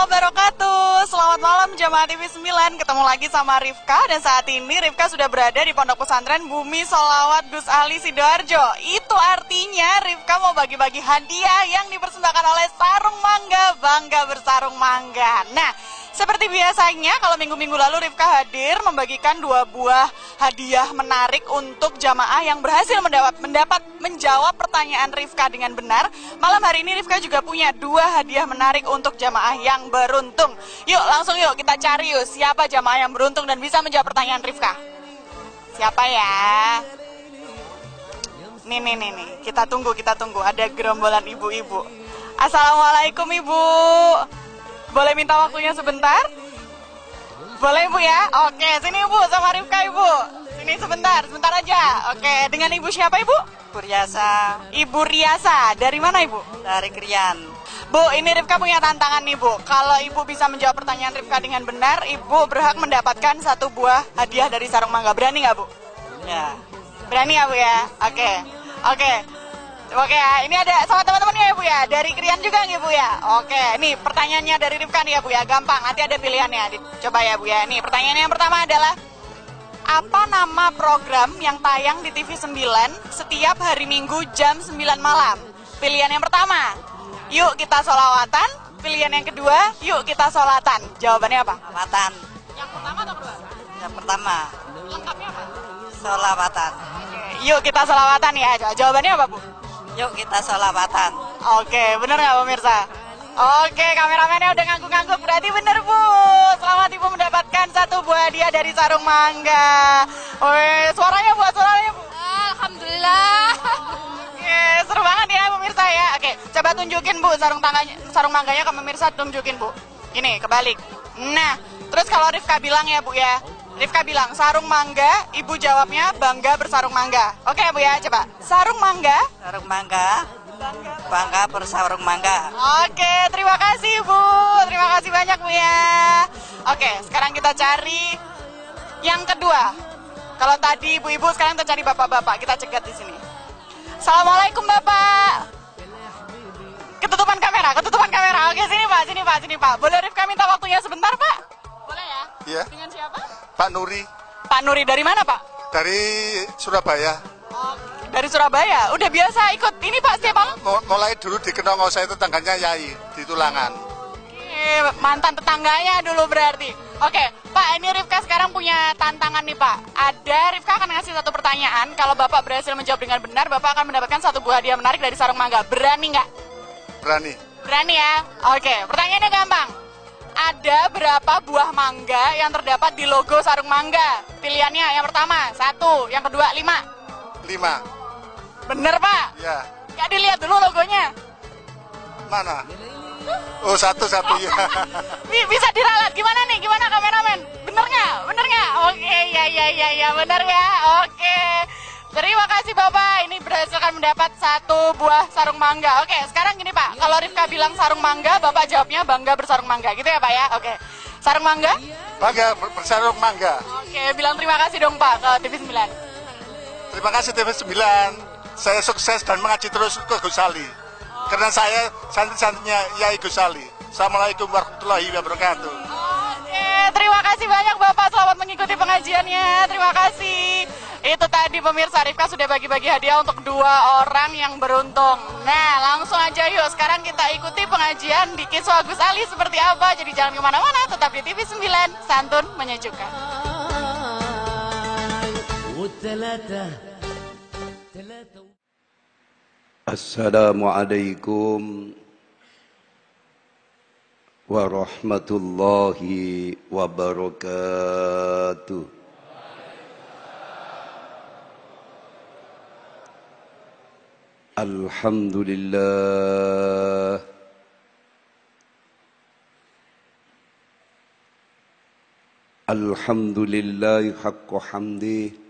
wabarakatuh Selamat malam jamaah TV 9 Ketemu lagi sama Rifka Dan saat ini Rifka sudah berada di Pondok Pesantren Bumi Solawat Gus Ali Sidoarjo Itu artinya Rifka mau bagi-bagi hadiah Yang dipersembahkan oleh Sarung Mangga Bangga Bersarung Mangga Nah seperti biasanya, kalau minggu-minggu lalu Rifka hadir membagikan dua buah hadiah menarik untuk jamaah yang berhasil mendapat, mendapat menjawab pertanyaan Rifka dengan benar. Malam hari ini Rifka juga punya dua hadiah menarik untuk jamaah yang beruntung. Yuk, langsung yuk kita cari yuk siapa jamaah yang beruntung dan bisa menjawab pertanyaan Rifka. Siapa ya? Nih, nih, nih, nih. Kita tunggu, kita tunggu. Ada gerombolan ibu-ibu. Assalamualaikum, Ibu. Boleh minta waktunya sebentar? Boleh Ibu ya? Oke, sini Ibu sama Rifka Ibu. Sini sebentar, sebentar aja. Oke, dengan Ibu siapa Ibu? Bu Riasa Ibu Riasa. Dari mana Ibu? dari Krian. Bu, ini Rifka punya tantangan nih Bu. Kalau Ibu bisa menjawab pertanyaan Rifka dengan benar, Ibu berhak mendapatkan satu buah hadiah dari sarung mangga. Berani nggak Bu? Ya, Berani ya Bu ya? Oke, oke. Oke ya, ini ada sama teman-temannya ya Bu ya, dari Krian juga nih Bu ya. Oke, ini pertanyaannya dari Rifka nih ya Bu ya, gampang. Nanti ada pilihannya, coba ya Bu ya. Nih pertanyaan yang pertama adalah apa nama program yang tayang di TV 9 setiap hari Minggu jam 9 malam? Pilihan yang pertama, yuk kita solawatan. Pilihan yang kedua, yuk kita solatan. Jawabannya apa? Solawatan. Yang pertama atau kedua? Yang pertama, Lengkapnya apa? solawatan. Yuk kita solawatan ya. Jawabannya apa Bu? Yuk kita solawatan. Oke, bener nggak pemirsa? Oke, kameramennya udah ngangguk-ngangguk, berarti bener Bu. Selamat Ibu mendapatkan satu buah hadiah dari Sarung Mangga. Wih, suaranya buat suaranya Bu. Alhamdulillah. Oke, seru banget ya pemirsa ya. Oke, coba tunjukin Bu sarung tangganya, sarung mangganya ke pemirsa tunjukin Bu. Ini kebalik. Nah, terus kalau Rifka bilang ya Bu ya. Rifka bilang sarung mangga, Ibu jawabnya bangga bersarung mangga. Oke Bu ya, coba. Sarung mangga, Sarung mangga, bangga bersarung mangga. Oke, terima kasih Bu. Terima kasih banyak Bu ya. Oke, sekarang kita cari yang kedua. Kalau tadi ibu-ibu, sekarang kita cari bapak-bapak. Kita cegat di sini. Assalamualaikum Bapak. Ketutupan kamera, ketutupan kamera. Oke, sini Pak, sini Pak, sini Pak. Boleh Rifka minta waktunya sebentar Pak? Boleh ya? Iya. Dengan siapa? Pak Nuri Pak Nuri dari mana Pak? dari Surabaya. Oh, dari Surabaya. Udah biasa ikut ini Pak setiap malam? Mu- Mulai dulu di Kenongo saya itu tangganya Yai di Tulangan. Oke, mantan tetangganya dulu berarti. Oke, Pak, ini Rifka sekarang punya tantangan nih, Pak. Ada Rifka akan ngasih satu pertanyaan. Kalau Bapak berhasil menjawab dengan benar, Bapak akan mendapatkan satu buah hadiah menarik dari sarung mangga. Berani nggak? Berani. Berani ya? Oke, pertanyaannya gampang. Ada berapa buah mangga yang terdapat di logo sarung mangga? Pilihannya yang pertama, satu. Yang kedua, lima. Lima. Bener, Pak? Ya. Nggak dilihat dulu logonya. Mana? Oh satu satu ya. Bi- bisa diralat. Gimana nih? Gimana kameramen? Bener nggak? Bener nggak? Oke ya ya ya ya. Bener ya? Oke. Terima kasih bapak. Ini berhasil kan mendapat satu buah sarung mangga. Oke sekarang gini pak. Kalau Rifka bilang sarung mangga bapak jawabnya bangga bersarung mangga. Gitu ya pak ya? Oke. Sarung mangga? Bangga ber- bersarung mangga. oke bilang terima kasih dong pak ke TV 9 Terima kasih TV 9. Saya sukses dan mengaji terus ke Gusali. Karena saya santri-santrinya Yai Gusali. Assalamualaikum warahmatullahi wabarakatuh. Oke, terima kasih banyak Bapak selamat mengikuti pengajiannya. Terima kasih. Itu tadi pemirsa Rifka sudah bagi-bagi hadiah untuk dua orang yang beruntung. Nah, langsung aja yuk. Sekarang kita ikuti pengajian di Kiswa Gus Ali seperti apa. Jadi jangan ke mana-mana, tetap di TV 9. Santun menyejukkan. السلام عليكم ورحمة الله وبركاته. الحمد لله الحمد لله حق حمده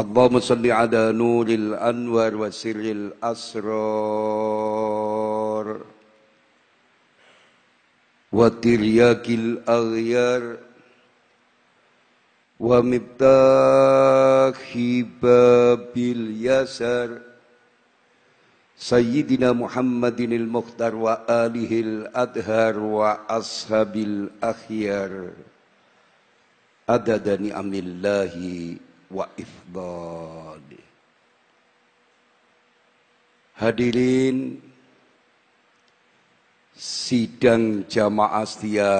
اللهم صل على نور الأنوار وسر الأسرار. وترياك الأغيار. ومفتاح باب اليسر. سيدنا محمد المختار وآله الأدهار وأصحاب الأخيار. عدد نعم الله wa ifdali. Hadirin sidang jamaah setia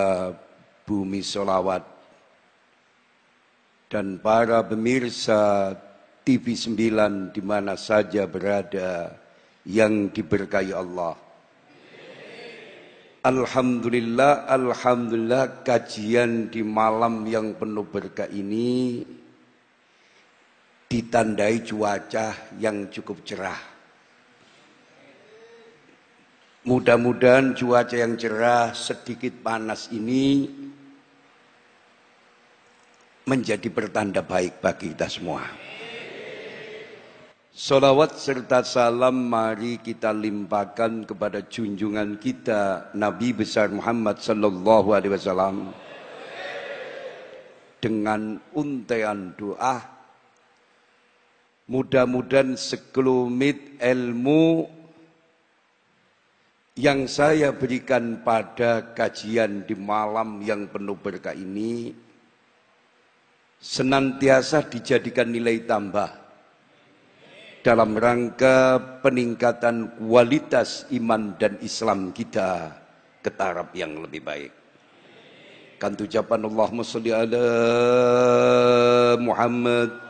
bumi solawat dan para pemirsa TV9 di mana saja berada yang diberkahi Allah. Alhamdulillah, Alhamdulillah kajian di malam yang penuh berkah ini ditandai cuaca yang cukup cerah. Mudah-mudahan cuaca yang cerah sedikit panas ini menjadi pertanda baik bagi kita semua. Salawat serta salam mari kita limpahkan kepada junjungan kita Nabi besar Muhammad sallallahu alaihi wasallam dengan untean doa mudah-mudahan sekelumit ilmu yang saya berikan pada kajian di malam yang penuh berkah ini senantiasa dijadikan nilai tambah dalam rangka peningkatan kualitas iman dan Islam kita ke taraf yang lebih baik. Kan ucapan Allahumma salli ala Muhammad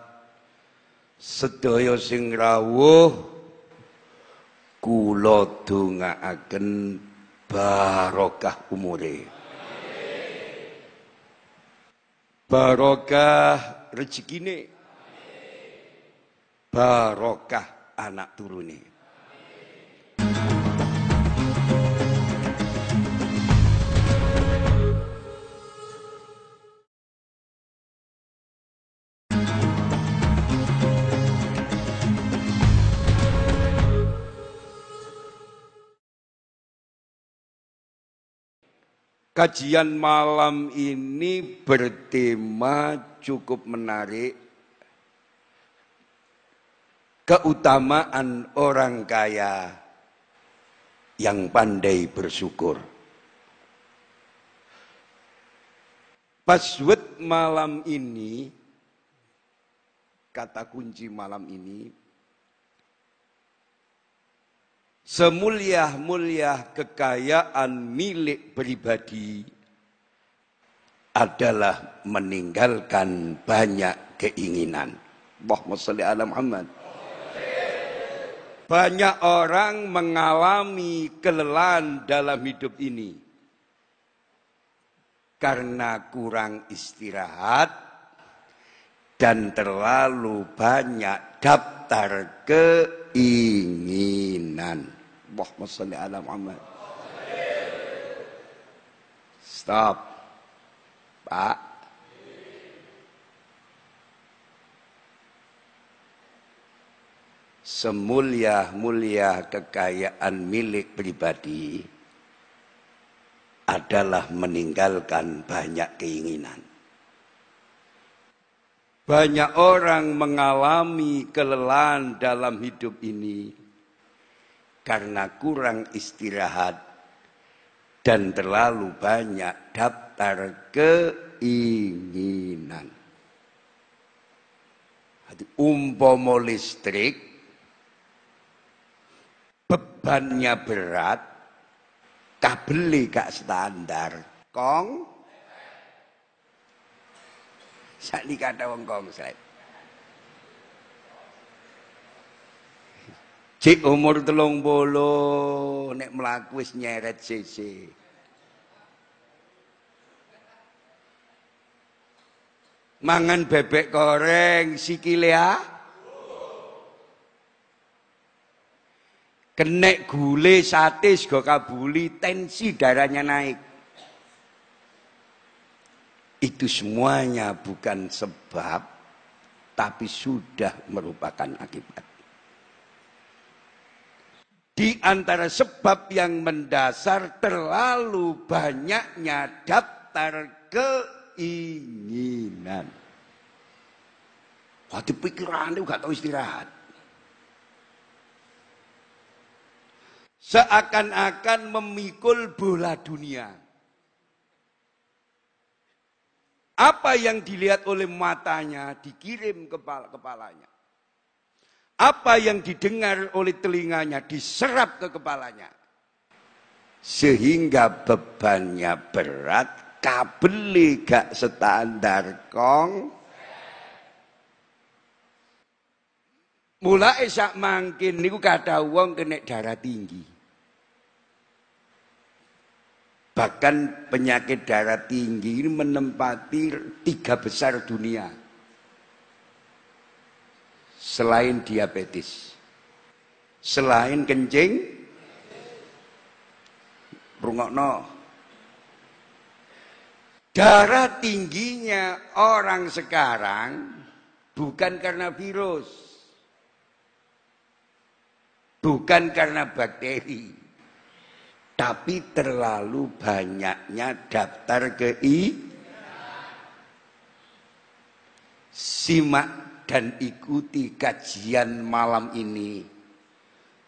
Sedaya sing rawuh kula dongaaken barokah umure. Barokah rezekine barokah anak turune Kajian malam ini bertema cukup menarik. Keutamaan orang kaya yang pandai bersyukur. Password malam ini, kata kunci malam ini, semulia-mulia kekayaan milik pribadi adalah meninggalkan banyak keinginan. Allahumma salli ala Muhammad. Banyak orang mengalami kelelahan dalam hidup ini karena kurang istirahat dan terlalu banyak daftar keinginan. Allahumma salli ala Muhammad. Stop. Pak. Semulia-mulia kekayaan milik pribadi adalah meninggalkan banyak keinginan. Banyak orang mengalami kelelahan dalam hidup ini karena kurang istirahat dan terlalu banyak daftar keinginan. Umpomo listrik bebannya berat, kabel gak standar, kong. Saat ini kata wong saya. Cik umur telung bolo, nek melaku wis nyeret CC. Mangan bebek goreng sikile ah. Kenek gule sate sego kabuli tensi darahnya naik. Itu semuanya bukan sebab tapi sudah merupakan akibat. Di antara sebab yang mendasar terlalu banyaknya daftar keinginan. Waktu pikiran itu gak tahu istirahat. Seakan-akan memikul bola dunia. Apa yang dilihat oleh matanya dikirim kepala kepalanya. Apa yang didengar oleh telinganya diserap ke kepalanya. Sehingga bebannya berat, kabel gak standar kong. Mulai sak mangkin niku kata wong kena darah tinggi. Bahkan penyakit darah tinggi ini menempati tiga besar dunia selain diabetes. Selain kencing, rungokno. Darah tingginya orang sekarang bukan karena virus. Bukan karena bakteri. Tapi terlalu banyaknya daftar KI. Simak dan ikuti kajian malam ini.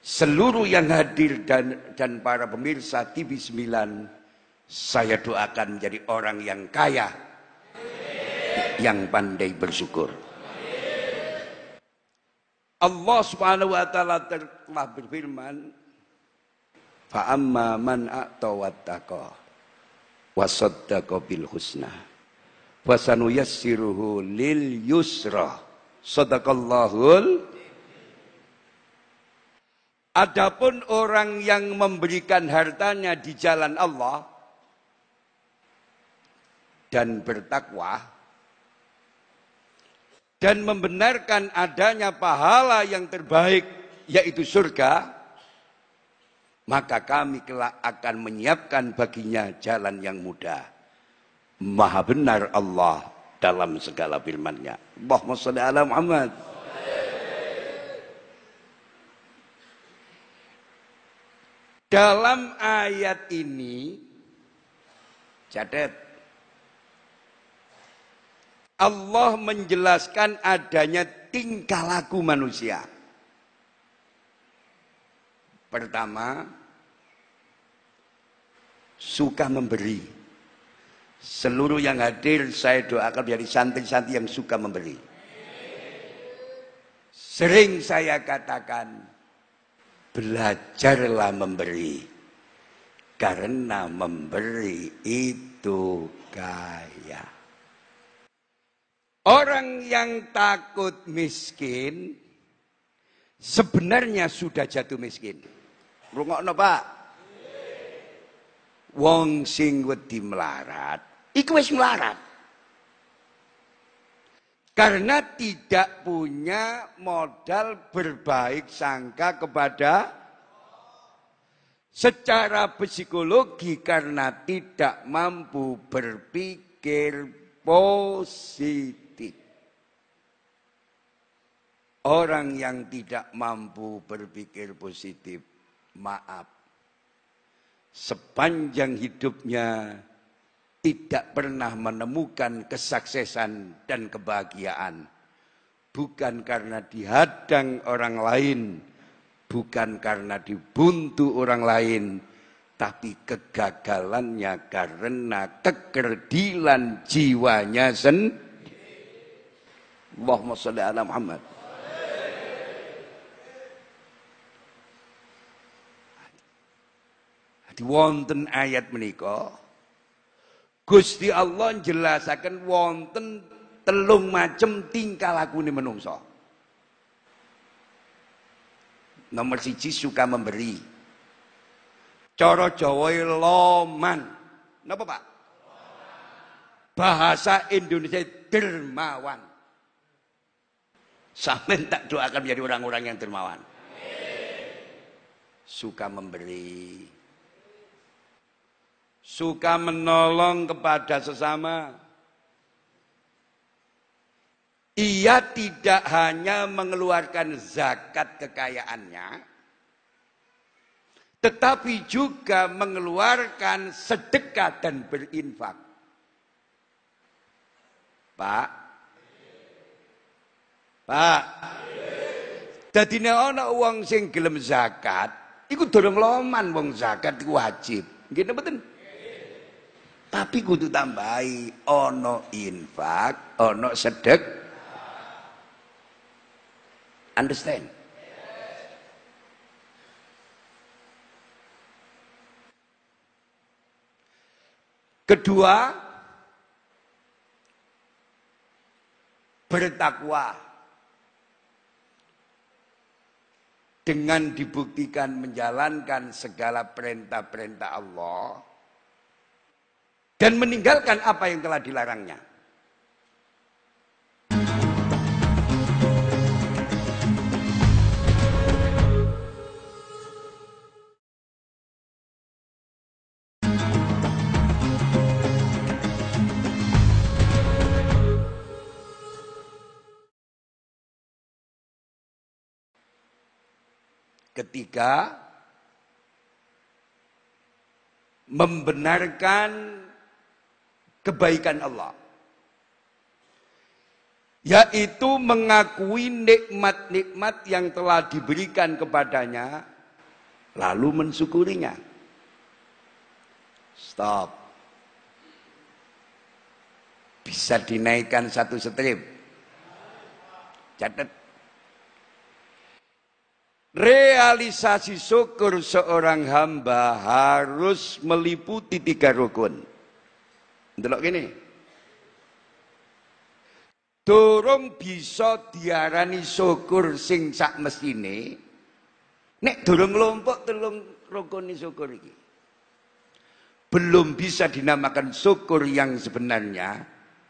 Seluruh yang hadir dan, dan para pemirsa TV 9, saya doakan menjadi orang yang kaya, yang pandai bersyukur. Allah Subhanahu wa taala telah berfirman, "Fa man a'ta wattaqa wa saddaqa bil husna, fasanuyassiruhu lil yusra." Sadaqallahul Adapun orang yang memberikan hartanya di jalan Allah dan bertakwa dan membenarkan adanya pahala yang terbaik yaitu surga maka kami kelak akan menyiapkan baginya jalan yang mudah maha benar Allah dalam segala firman-Nya. Allahumma shalli ala Muhammad. Dalam ayat ini Catat. Allah menjelaskan adanya tingkah laku manusia. Pertama, suka memberi. Seluruh yang hadir saya doakan menjadi santri-santri yang suka memberi. Sering saya katakan, belajarlah memberi. Karena memberi itu kaya. Orang yang takut miskin, sebenarnya sudah jatuh miskin. Rungokno Pak. Wong sing wedi melarat, iku wis melarat. Karena tidak punya modal berbaik sangka kepada secara psikologi karena tidak mampu berpikir positif. Orang yang tidak mampu berpikir positif maaf. Sepanjang hidupnya tidak pernah menemukan kesuksesan dan kebahagiaan. Bukan karena dihadang orang lain, bukan karena dibuntu orang lain, tapi kegagalannya karena kekerdilan jiwanya sendiri. Allahumma salli ala Muhammad. Di wonten ayat menika Gusti Allah jelasaken wonten telung macem tingkah lakune menungso. Nomor siji suka memberi. Cara Jawa loman. Napa Pak? Bahasa Indonesia dermawan. Sampai tak doakan menjadi orang-orang yang dermawan. Suka memberi suka menolong kepada sesama. Ia tidak hanya mengeluarkan zakat kekayaannya, tetapi juga mengeluarkan sedekah dan berinfak. Pak, Pak, nek ana wong sing gelem zakat, iku durung loman wong zakat iku wajib. Nggih mboten? Tapi kudu tambahi ono infak, ono sedek. Understand? Kedua, bertakwa. Dengan dibuktikan menjalankan segala perintah-perintah Allah, dan meninggalkan apa yang telah dilarangnya. Ketiga, membenarkan kebaikan Allah. Yaitu mengakui nikmat-nikmat yang telah diberikan kepadanya, lalu mensyukurinya. Stop. Bisa dinaikkan satu strip. Catat. Realisasi syukur seorang hamba harus meliputi tiga rukun. Ndelok gini. Durung bisa diarani syukur sing sak mestine nek durung lompok telung rukun syukur iki. Belum bisa dinamakan syukur yang sebenarnya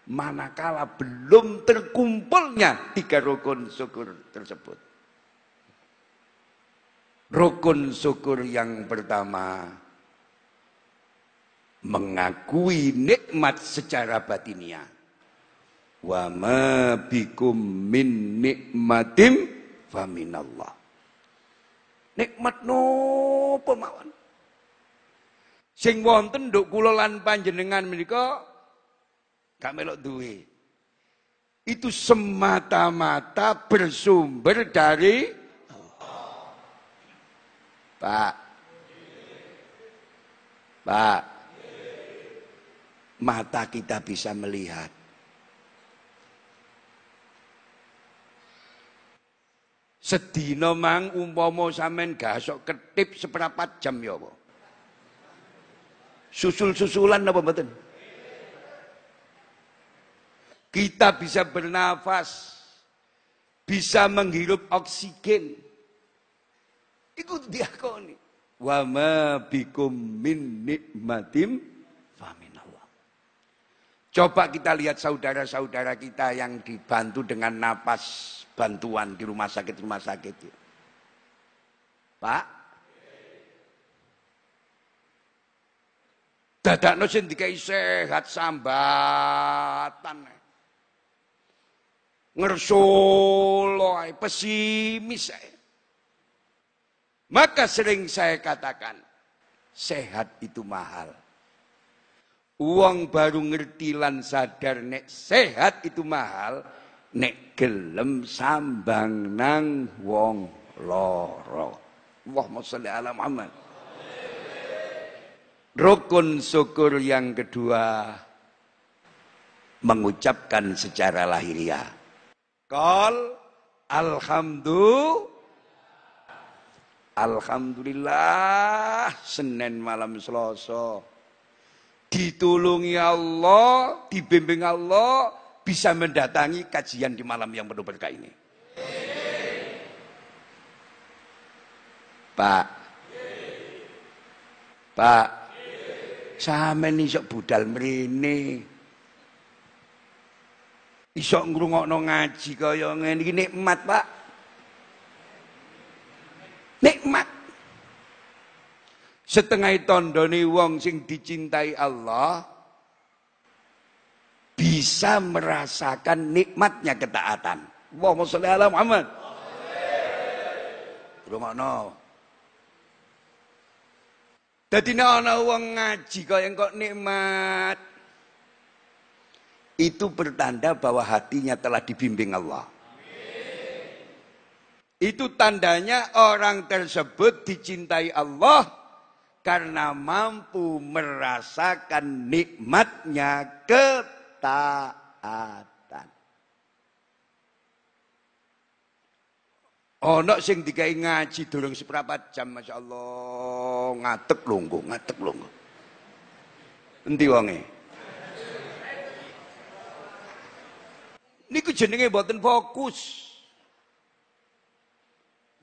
manakala belum terkumpulnya tiga rukun syukur tersebut. Rukun syukur yang pertama mengakui nikmat secara batiniah. Wa ma bikum min nikmatim faminallah. Nikmat nopo mawon. Sing wonten nduk kula lan panjenengan menika gak melok duwe. Itu semata-mata bersumber dari Pak. Pak. Mata kita bisa melihat. Sedina mang umpama sampean gasok ketip seprapat jam ya apa? Susul-susulan apa mboten? Kita bisa bernafas, bisa menghirup oksigen. Iku diakoni. Wa ma bikum min nikmatim faminallah. Coba kita lihat saudara-saudara kita yang dibantu dengan napas bantuan di rumah sakit-rumah sakit. Pak, dadakno sing dikai sehat sambatan. Ngersolo pesimis. Maka sering saya katakan, sehat itu mahal. Uang baru ngerti lan sadar nek sehat itu mahal, nek gelem sambang nang wong loro. Allahumma sholli ala Muhammad. Rukun syukur yang kedua mengucapkan secara lahiriah. Kal alhamdulillah Alhamdulillah Senin malam Selasa ditulungi Allah, dibimbing Allah bisa mendatangi kajian di malam yang penuh berkah ini. Pak. Pak. Sampeyan iso budal mrene. Iso ngrungokno ngaji kaya ngene iki nikmat, Pak. Nikmat. Setengah tandane wong sing dicintai Allah bisa merasakan nikmatnya ketaatan. Allahumma sholli ala Muhammad. Rungokno. Dadi nek ana wong ngaji kaya kok nikmat itu bertanda bahwa hatinya telah dibimbing Allah. Itu tandanya orang tersebut dicintai Allah karena mampu merasakan nikmatnya ketaatan. Ono sing dikai ngaji durung seprapat jam Masya Allah ngatek lungguh, ngatek lungguh. Endi wonge? Niku jenenge mboten fokus.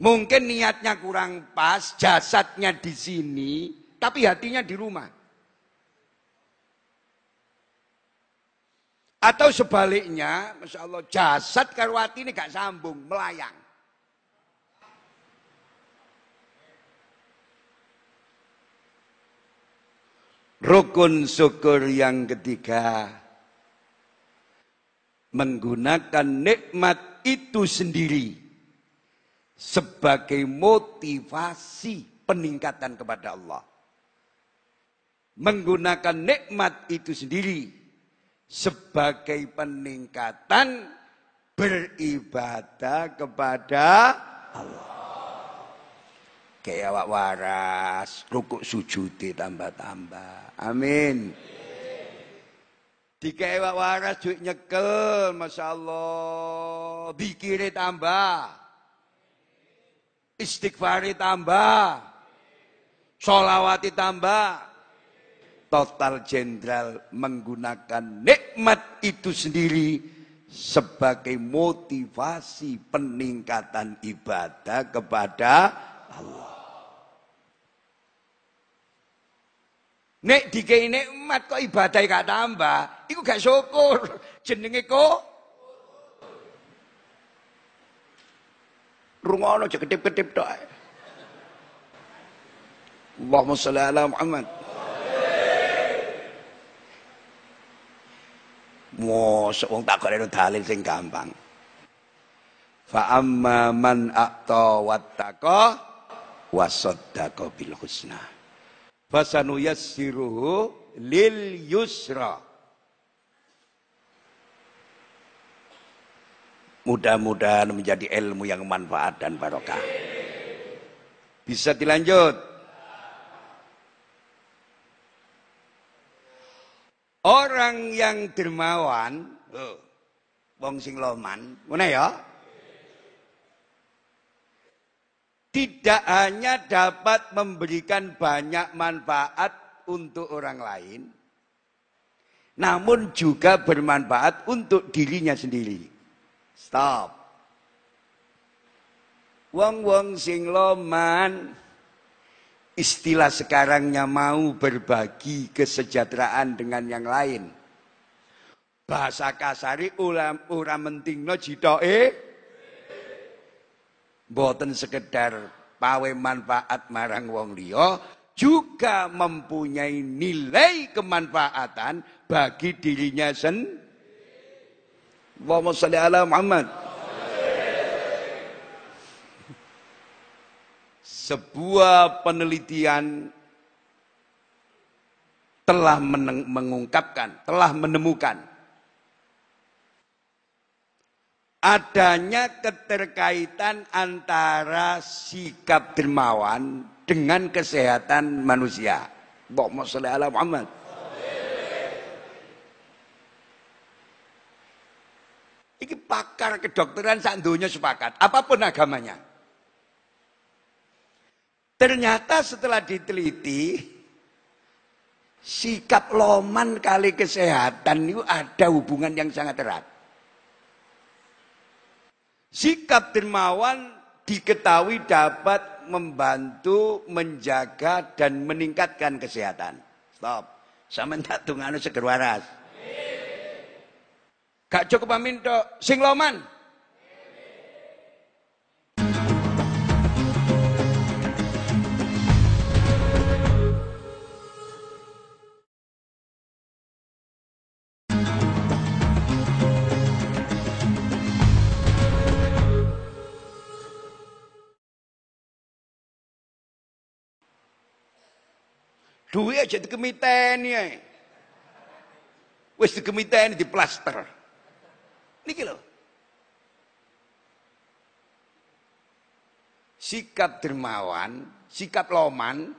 Mungkin niatnya kurang pas, jasadnya di sini, tapi hatinya di rumah. Atau sebaliknya, Masya Allah, jasad karo hati ini gak sambung, melayang. Rukun syukur yang ketiga, menggunakan nikmat itu sendiri sebagai motivasi peningkatan kepada Allah. Menggunakan nikmat itu sendiri sebagai peningkatan beribadah kepada Allah. Kayak awak waras, rukuk sujud tambah-tambah. Amin. Dikai awak waras duit nyekel, Masya Allah. Tambah. Istighfari tambah. Solawati tambah. Total jenderal menggunakan nikmat itu sendiri sebagai motivasi peningkatan ibadah kepada Allah. Nek dikei nikmat kok ibadah gak tambah, iku gak syukur. Jenenge kok Rungono aja ketip-ketip tok. Allahumma sholli ala Muhammad. Mosok wong tak itu dalil sing gampang. Fa amma man a'ta wattaqa wa saddaqa bil husna. Fasanuyassiruhu lil yusra. Mudah-mudahan menjadi ilmu yang manfaat dan barokah. Bisa dilanjut. Orang yang dermawan, oh, wong sing loman, mana ya? Tidak hanya dapat memberikan banyak manfaat untuk orang lain, namun juga bermanfaat untuk dirinya sendiri. Stop. Wong-wong sing loman istilah sekarangnya mau berbagi kesejahteraan dengan yang lain. Bahasa kasari ora ora mentingno jitoke boten sekedar pawe manfaat marang wong liya juga mempunyai nilai kemanfaatan bagi dirinya sendiri. Allahumma salli ala Muhammad. Sebuah penelitian telah mengungkapkan, telah menemukan adanya keterkaitan antara sikap dermawan dengan kesehatan manusia. Allahumma salli ala Muhammad. Ini pakar kedokteran sak dunia sepakat, apa pun agamanya. Ternyata setelah diteliti, sikap loman kali kesehatan itu ada hubungan yang sangat erat. Sikap dermawan diketahui dapat membantu, menjaga, dan meningkatkan kesehatan. Stop. Sama tak tunggu seger waras. Gak cukup amin tok, sing loman. Duit aja dikemiteni ae. Wis di plaster. Niki loh. Sikap dermawan, sikap loman,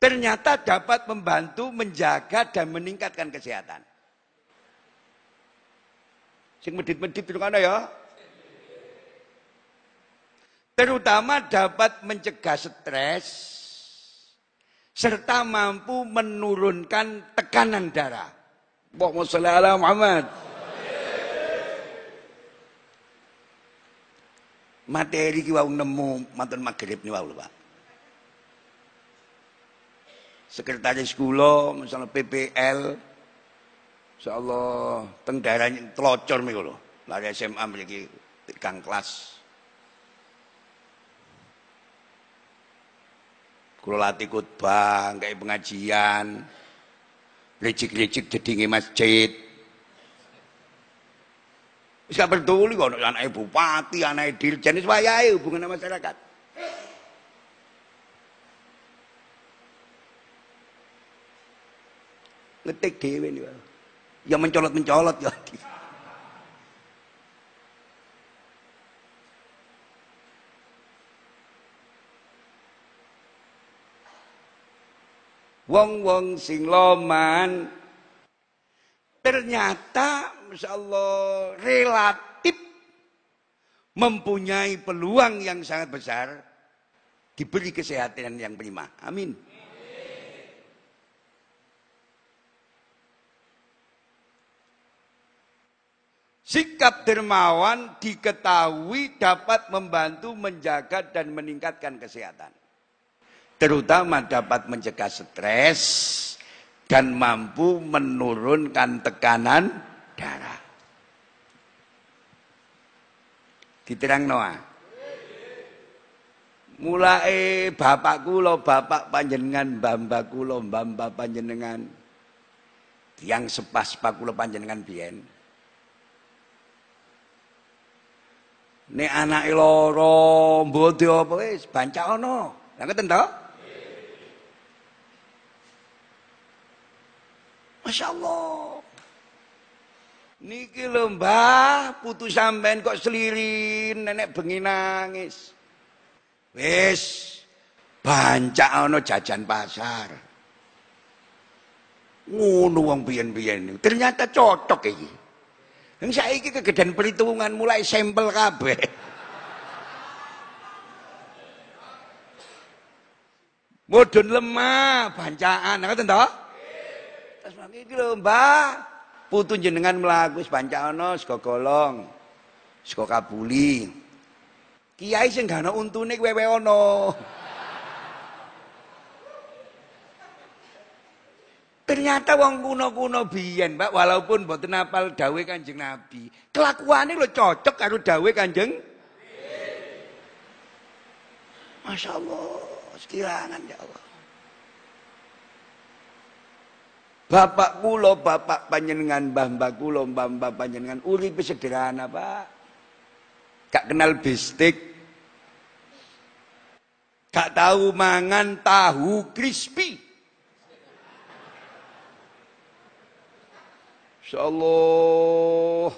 ternyata dapat membantu menjaga dan meningkatkan kesehatan. Sing medit-medit itu kan ya. Terutama dapat mencegah stres serta mampu menurunkan tekanan darah. Allahumma sholli ala Muhammad. Materi ki wau nemu mantan maghrib ni wau Pak. Sekretaris kula misalnya PPL insyaallah teng daerah telocor niku lho. Lari SMA mriki kang kelas. Kula latih khotbah, kayak pengajian, licik-licik jedinge masjid. Wis gak peduli kok anake bupati, anake dirjen wis wayahe hubungan masyarakat. Ngetik dhewe niku. Ya mencolot-mencolot ya. Wong-wong sing loman ternyata Masya Allah relatif mempunyai peluang yang sangat besar diberi kesehatan yang prima. Amin. Sikap dermawan diketahui dapat membantu menjaga dan meningkatkan kesehatan terutama dapat mencegah stres dan mampu menurunkan tekanan darah. Diterang Noah. Mulai bapak kulo, bapak panjenengan, bamba kulo, bamba panjenengan. Yang sepas kulo panjenengan biyen. Nek anak loro, mbok apa wis banca ono. Lah ngoten? Masya Allah. Niki lho mbah, putu sampean kok selirin, nenek bengi nangis. Wis, bancak ana jajan pasar. Ngono wong biyen-biyen. Ternyata cocok iki. Yang saiki kegedean perhitungan mulai sampel kabeh. Mudun lemah, bancaan, ngoten to? Terus mangke iki lho. Putu jenengan mlaku wis bancana saka golong. Saka kabuli. Kiai sing gak ana untune. Ternyata wong kuno-kuno biyen, Mbak, walaupun mboten apal dawuh Kanjeng Nabi, kelakuane lho cocok karo dawuh Kanjeng Masya Allah, sekirangan ya Allah. Bapak kula, bapak panjenengan, mbah-mbah kula, mbah-mbah panjenengan uripe sederhana, Pak. Gak kenal bistik. Gak tahu mangan tahu crispy. Insyaallah.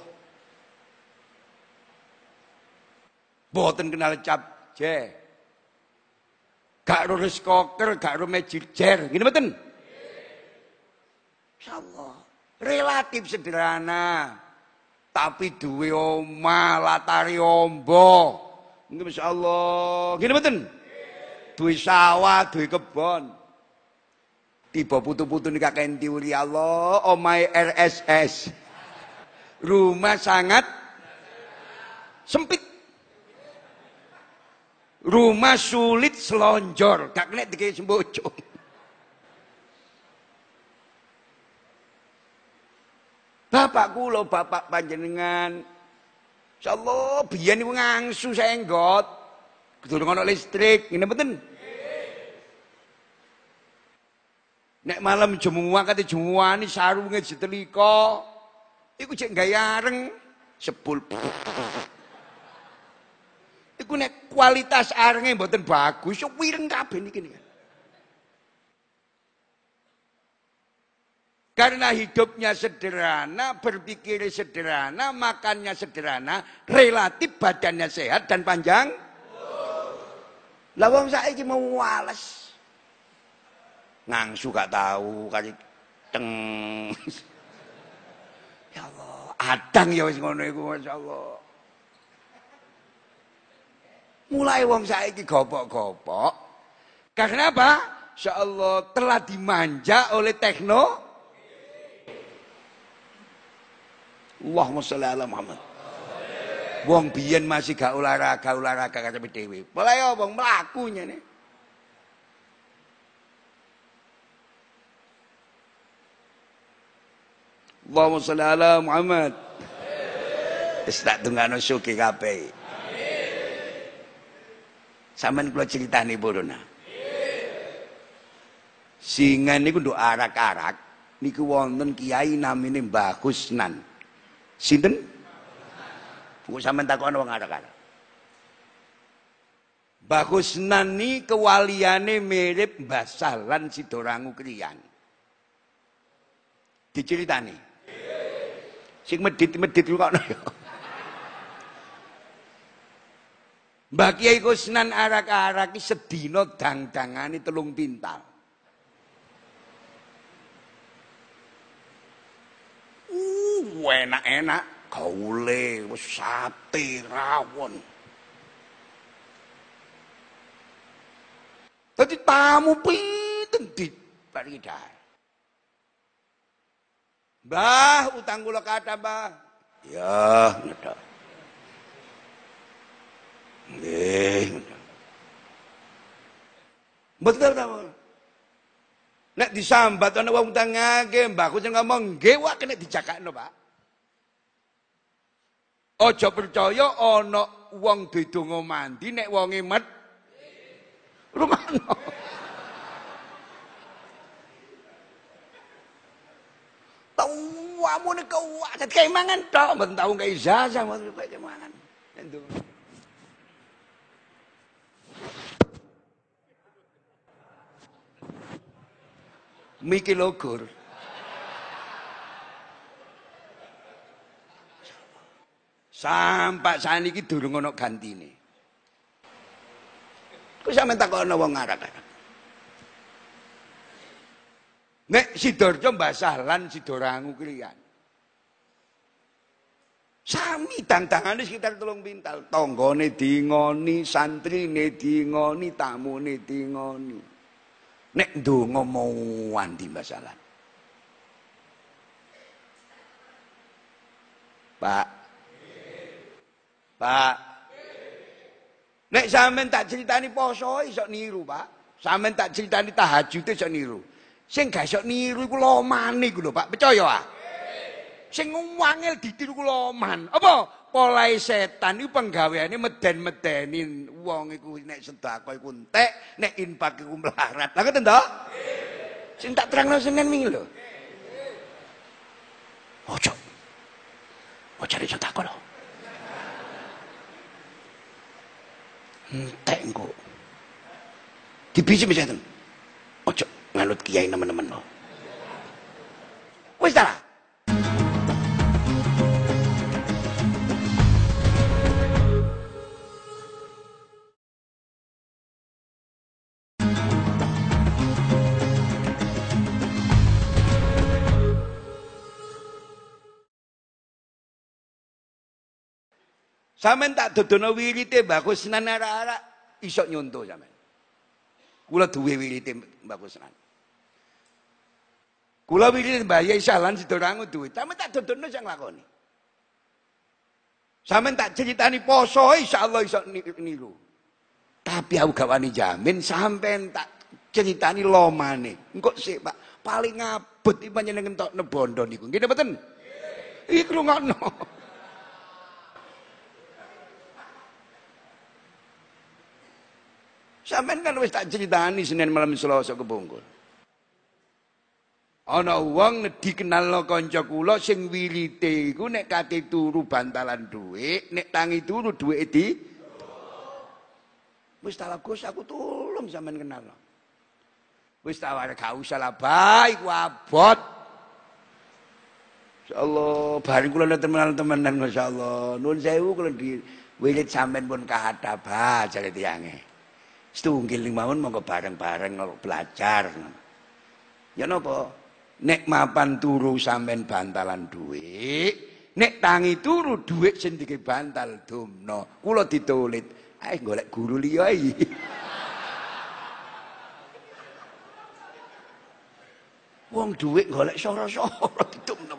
Boten kenal cap je. Gak ro koker, gak ro magic. Gini mboten? Insyaallah. Relatif sederhana. Tapi duwe omah, latari ombo. Nggih masyaallah. Gini mboten? Duwe sawah, duwe kebon. Tiba putu-putu nikah kain tiuri Allah, my RSS. Rumah sangat sempit. Rumah sulit selonjor, gak kena sembojo. Bapak kula, bapak panjenengan. Insyaallah biyen niku ngangsu senggot. Kudu ono listrik, ngene mboten? Nek malam jemuah kate jemuani sarunge ditelika. Iku cek gaya areng sepul. Iku nek kualitas arenge mboten bagus, yo wireng kabeh niki Karena hidupnya sederhana, berpikir sederhana, makannya sederhana, relatif badannya sehat dan panjang. Lah wong saiki mau wales. Ngangsu gak tahu kali teng. Ya Allah, adang ya wis ngono iku masyaallah. Mulai wong saiki gopok-gopok. Karena apa? Insya Allah telah dimanja oleh tekno. Allahumma sholli ala Muhammad. Wong biyen masih gak olahraga olahraga kata dhewe. Mulai wong mlakunya nih. Allahumma sholli ala Muhammad. Wis tak dungano suki kabeh. Sampeyan kula critani borona. Singa niku nduk arak-arak niku wonten kiai namine Mbah Husnan. Sinten? Kok sampean takon wong arak-arak. Mbah Husnan ni kewaliane mirip Mbah Sahlan Sidorangu Kriyan. Diceritani. Sing medit-medit kok ya. Mbah Kiai Kusnan arak-arak iki sedina dang-dangane telung pintal. Uh, enak-enak gaule, sate, rawon. Dadi tamu pinten di paridar. Mbah, utang kula kata, Mbah. Ya, ngetok. Nggih. Betul ta, Pak? Nek disambat ana wong utangake, mbahku sing ngomong nggih wae kena dijakakno, Pak. Aja percaya ana wong didonga mandi nek wonge met rumahno. Tawamu nek kuat kayak mangan tok, mboten tau kayak kayak mangan. Miki Logor. Sampai saat ini durung ana gantine. Ku Kau sampai wong ada orang. Nek si Dorjo Mbak Sahlan, si kalian. Sami tantangannya sekitar telung pintal. Tonggone dingoni, santrine dingoni, tamune dingoni. Nek ndonga mau wandi Mbah Sahlan. Pak. Pak. Nek sampean tak critani poso iso niru, Pak. Sampean tak critani tahajud iso niru. Sing gak iso niru iku lomane iku lho, Pak. Percaya ah? Sing wangel ditiru ku loman. Apa? Polahe setan iku penggaweane meden-medeni wong iku nek sedekah iku entek, nek infak iku melarat. Lah ngoten to? Sing tak terangno Senin wingi lho. Ojo. Ojo cari sedekah lho. Entek engko. Dibiji mesti Ojo nganut kiai teman-teman lo. Wis ta? Sampeyan tak dodono wirite Mbah Kusnan arek-arek iso nyonto sampean. Kula duwe wirite Mbah Kusnan. Kula wirite Mbah Yai Salan Sidorangu duwe, sampeyan tak dodono sing lakoni. Sampeyan tak ceritani poso insyaallah iso niru. Tapi aku gak wani jamin sampeyan tak ceritani lomane. Engko sik Pak, paling ngabut iki panjenengan tok nebondo niku. Nggih mboten? Iki krungokno. Sampeyan kan wis tak critani Senin malam Selasa kebongkol. Ana wong dikenalno kanca kula sing wirite iku nek kate turu bantalan dhuwit, nek tangi turu dhuwit di Wis tak Gus aku tulung sampean kenal. Wis tak wae gak usah lah bae ku abot. Insyaallah bareng kula temenan-temenan masyaallah. Nuwun sewu kula di wilit sampean pun kahadap jare tiyange. Setungkil ning mawon monggo bareng-bareng belajar. Ya napa? Nek mapan turu sampean bantalan dhuwit, nek tangi turu dhuwit sing dike bantal dumno. Kula ditulit, ae golek guru liya. Wong dhuwit golek soro-soro ditumno.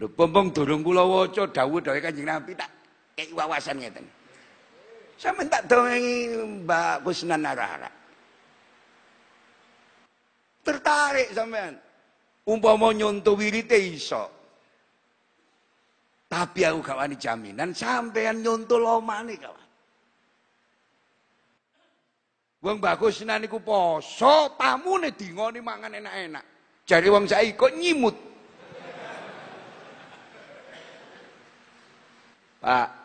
Lho pompong durung kula waca dawuh-dawuh Kanjeng Nabi tak kei wawasan ngeten. Saya tak dongengi Mbak Kusnan Narara. Tertarik sampean. Umpama nyonto wirite iso. Tapi aku gak wani jaminan sampean nyonto lomane kawan. Wong bagus niku poso, tamune dingoni mangan enak-enak. Jari wong saiki kok nyimut. Pak,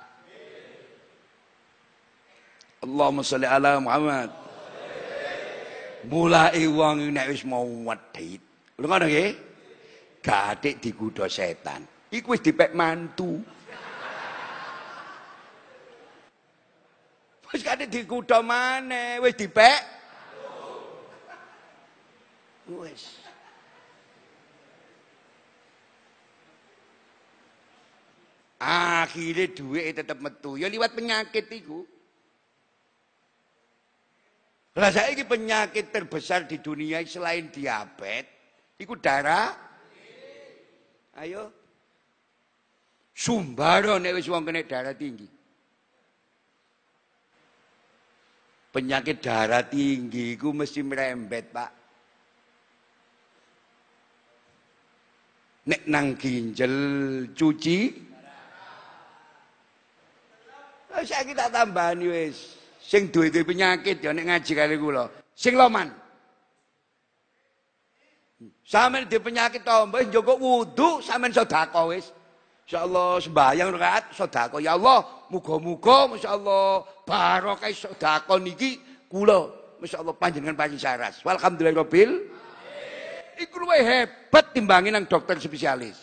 Allahumma sholli ala Muhammad. Mulai wong nek wis mau wedhit. Lho ngono nggih? Gathik digodha setan. Iku wis dipek mantu. Wis gathik digodha maneh, wis dipek Wis. Akhirnya duit tetap metu. Ya liwat penyakit itu. Lah saiki penyakit terbesar di dunia selain diabetes iku darah. Ayo. Sumbaro nek wis wong kena darah tinggi. Penyakit darah tinggi iku mesti merembet, Pak. Nek nang ginjel cuci saya kita tambahan wis. Sing duwe-duwe penyakit ya nek ngaji kali kula. Sing loman. Sampeyan di penyakit to, mbah njogo wudu sampeyan sedekah wis. Insyaallah sembahyang rakaat sedekah. Ya Allah, muga-muga masyaallah barokah sedekah niki kula masyaallah panjenengan panjen saras. Walhamdulillahirabbil Iku luwih hebat timbangin nang dokter spesialis.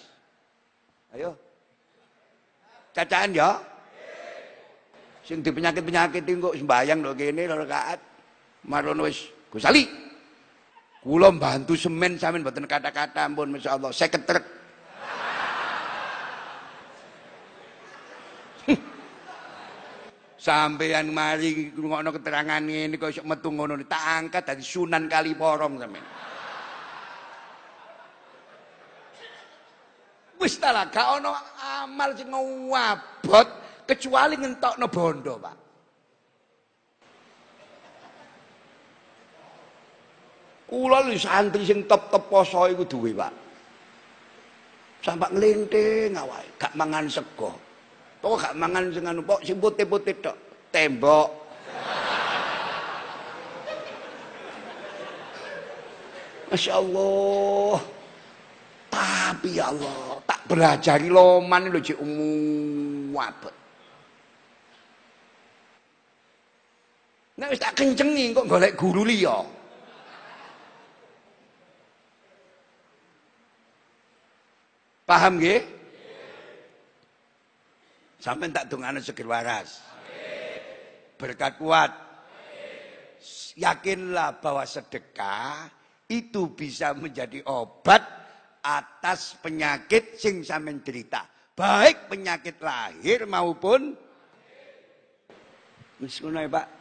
Ayo. Cacaan ya? Sing di penyakit-penyakit iki kok sembayang lho kene rakaat. Marono wis Gusali. Kula bantu semen sampean mboten kata-kata ampun masyaallah 50 truk. Sampeyan mari ngrungokno keterangan ngene kok iso metu ngono tak angkat dadi Sunan Kali Porong sampean. Wis ta lah gak amal sing ngabot kecuali ngentokno bondo, Pak. Kula lho santri sing top-top poso iku duwe, Pak. Sampak nglinting awake, gak mangan sego. Pokok gak mangan sing anu, pokok sing putih-putih. Tembok. Masya Allah. Tapi ya Allah, tak belajari loman lho cek umum wabet. Nek wis tak kencengi kok golek guru liya. Paham nggih? Sampai tak dongane seger waras. Berkat kuat. Yakinlah bahwa sedekah itu bisa menjadi obat atas penyakit sing sampean derita. Baik penyakit lahir maupun Wis ya, Pak.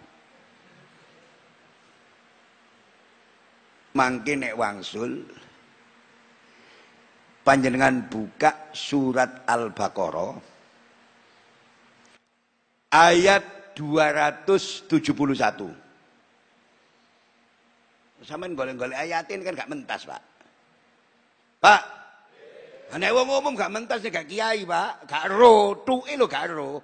Mangke nek wangsul panjenengan buka surat Al-Baqarah ayat 271. Sampeyan golek-golek ayatin kan gak mentas, Pak. Pak. Nek wong umum gak mentas gak kiai, Pak. Gak ro, tuke lho gak ro.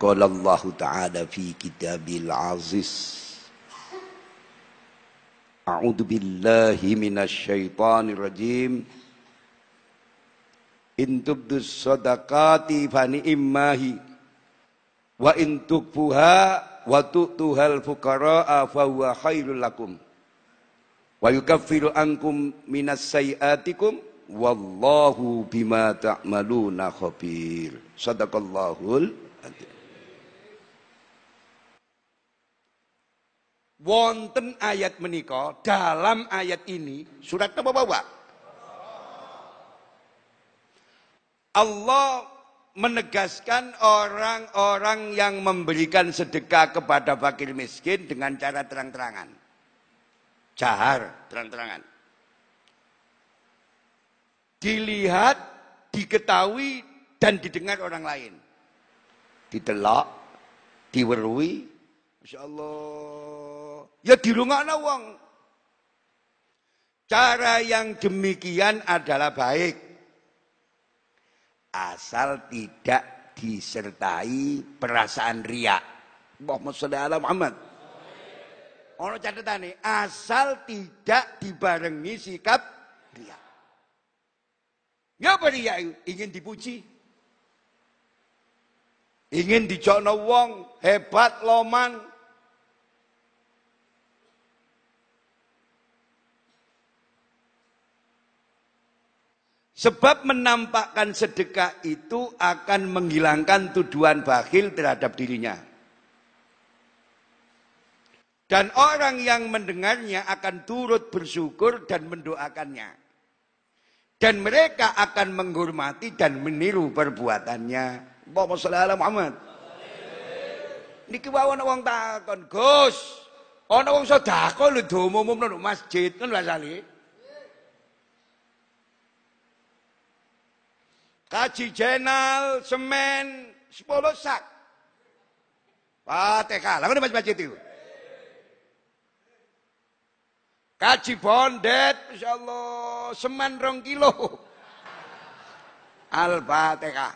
قال الله تعالى في كتاب العزيز. أعوذ بالله من الشيطان الرجيم. إن تبدوا الصدقات فنئماه وإن تكفوها وتؤتوها الفقراء فهو خير لكم. ويكفر عنكم من سيئاتكم والله بما تعملون خبير. صدق الله العظيم. Wonten ayat menika dalam ayat ini surat apa bawa Allah menegaskan orang-orang yang memberikan sedekah kepada fakir miskin dengan cara terang-terangan. Jahar, terang-terangan. Dilihat, diketahui, dan didengar orang lain. Ditelok, diwerui, Masya Allah. Ya dirungokno wong. Cara yang demikian adalah baik asal tidak disertai perasaan riak. Muhammad sallallahu Muhammad. Ono catatane asal tidak dibarengi sikap riak. Ya apa riak ingin dipuji. Ingin dijokno wong hebat loman, Sebab menampakkan sedekah itu akan menghilangkan tuduhan bakhil terhadap dirinya. Dan orang yang mendengarnya akan turut bersyukur dan mendoakannya. Dan mereka akan menghormati dan meniru perbuatannya. Bapak sallallahu Muhammad. Niki wae ana wong takon, Gus, ana wong sedekah lho umum-umum masjid kan wasale. Kaji jenal, semen, 10 sak. Fatihah. Lalu baca baca itu. Kaji bondet, Insya Allah, semen rong kilo. Al-Fatihah.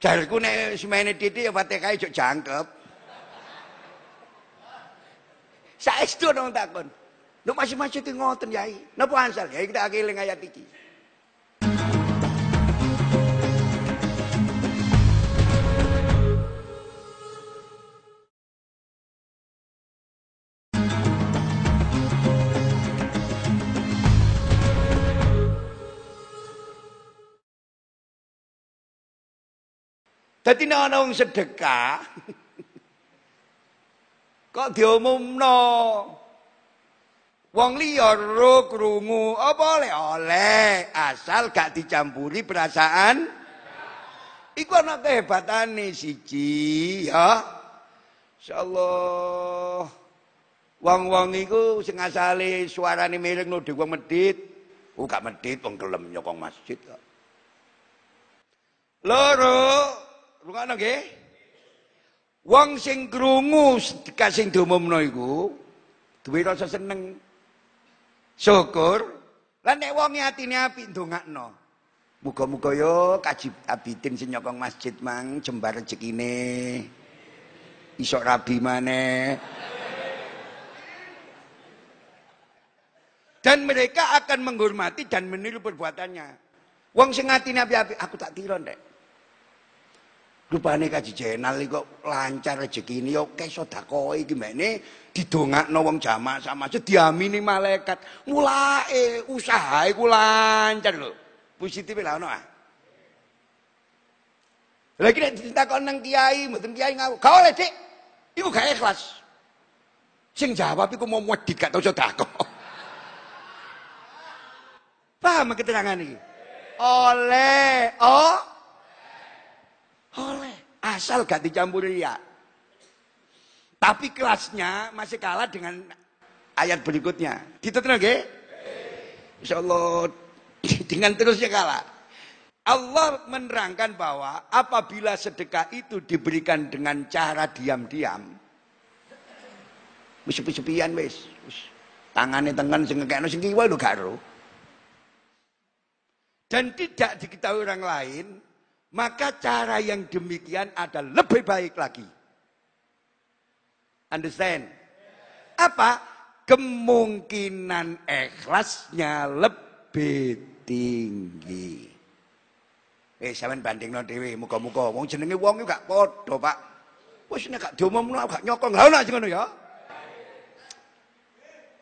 Jarku nek semene titik ya Fatihah ijo jangkep. Saestu dong takon. Lu masih-masih ngoten yai. Napa ansal? Ya kita akeling ayat iki. Dadi nek ana wong sedekah kok diumumno. Wong liya krungu apa oleh oleh asal gak dicampuri perasaan iku ana kehebatane siji ya. Insyaallah wong-wong iku sing asale suarane miring no wong medit, oh gak medit wong gelem nyokong masjid kok. Loro, rungokno nggih. Wong sing krungu sedekah sing diumumno iku duwe rasa seneng. Syukur. Lah nek wong atine apik ndongakno. Muga-muga yo kaji abidin sing nyokong masjid mang jembar rezekine. Isok rabi maneh. Dan mereka akan menghormati dan meniru perbuatannya. Wong sing atine apik-apik aku tak tiro ndek. Rupane kaji jenal kok lancar rezeki ini yo kayak sedekah iki mene didongakno wong jamaah sama aja diamini malaikat. Mulai usaha iku lancar lho. Positif lah ono ah. Lagi nek ditakon nang kiai, mboten kiai ngaku. Gak oleh, Dik. Iku gak ikhlas. Sing jawab iku mau wedit gak tau sedekah. Paham keterangan ini? Oleh, oh oleh. Asal gak dicampuri ya. Tapi kelasnya masih kalah dengan ayat berikutnya. Ditutup nggih? Insyaallah dengan terusnya kalah. Allah menerangkan bahwa apabila sedekah itu diberikan dengan cara diam-diam, sepi-sepian wis. Tangane tengen sing ngekekno sing kiwa lho gak Dan tidak diketahui orang lain, maka cara yang demikian ada lebih baik lagi. Understand? Apa? Kemungkinan ikhlasnya lebih tinggi. Eh, sampean bandingno dhewe, muga-muga wong jenenge wong iku gak Pak. Wis nek gak diomongno gak nyokong. Lah ngono ya.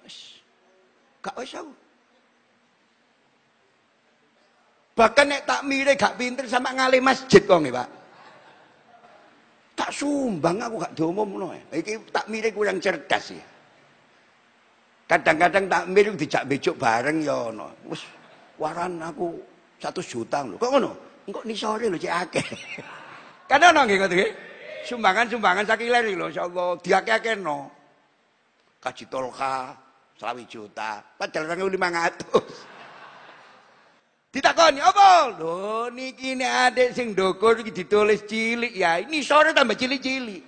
Wis. Gak wis aku. Bahkan nek tak mire gak pinter sama ngalih masjid wong Pak. Tak sumbang aku gak diomongno. Iki tak mire kurang cerdas ya. Kadang-kadang tak mire dijak becuk bareng ya ono. Wis waran aku satu juta lho. Kok ngono? Engkok nisore lho cek akeh. Kan ono nggih ngoten nggih. Sumbangan-sumbangan sakiler lho insyaallah diakeh-akehno. Kaji tolka 20 juta, padahal 2500. Ditakoni apa? Lho niki nek adik sing ndukur iki ditulis cilik ya. Ini sore tambah cilik-cilik.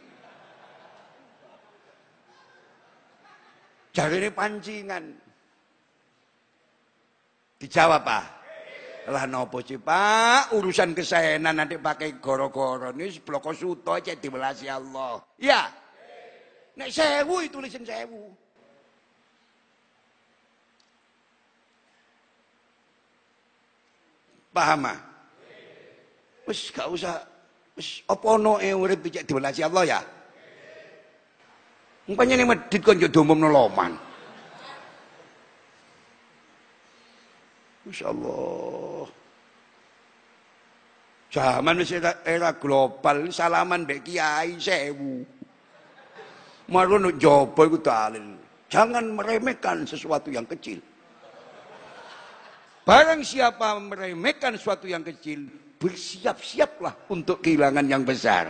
Jarine pancingan. Dijawab, Pak. Lah nopo sih, Pak? Urusan kesayangan nanti pakai goro-goro ini bloko suto aja diwelasi Allah. Ya. Nek sewu itu sewu. Paham ah? Wis gak usah wis apa ono e urip dicek diwelasi Allah ya. Umpamanya ning medit kon yo diumumno loman. Masyaallah. Zaman wis era, era global salaman mbek kiai sewu. Marono jopo iku dalil. Jangan meremehkan sesuatu yang kecil. Barang siapa meremehkan sesuatu yang kecil, bersiap-siaplah untuk kehilangan yang besar.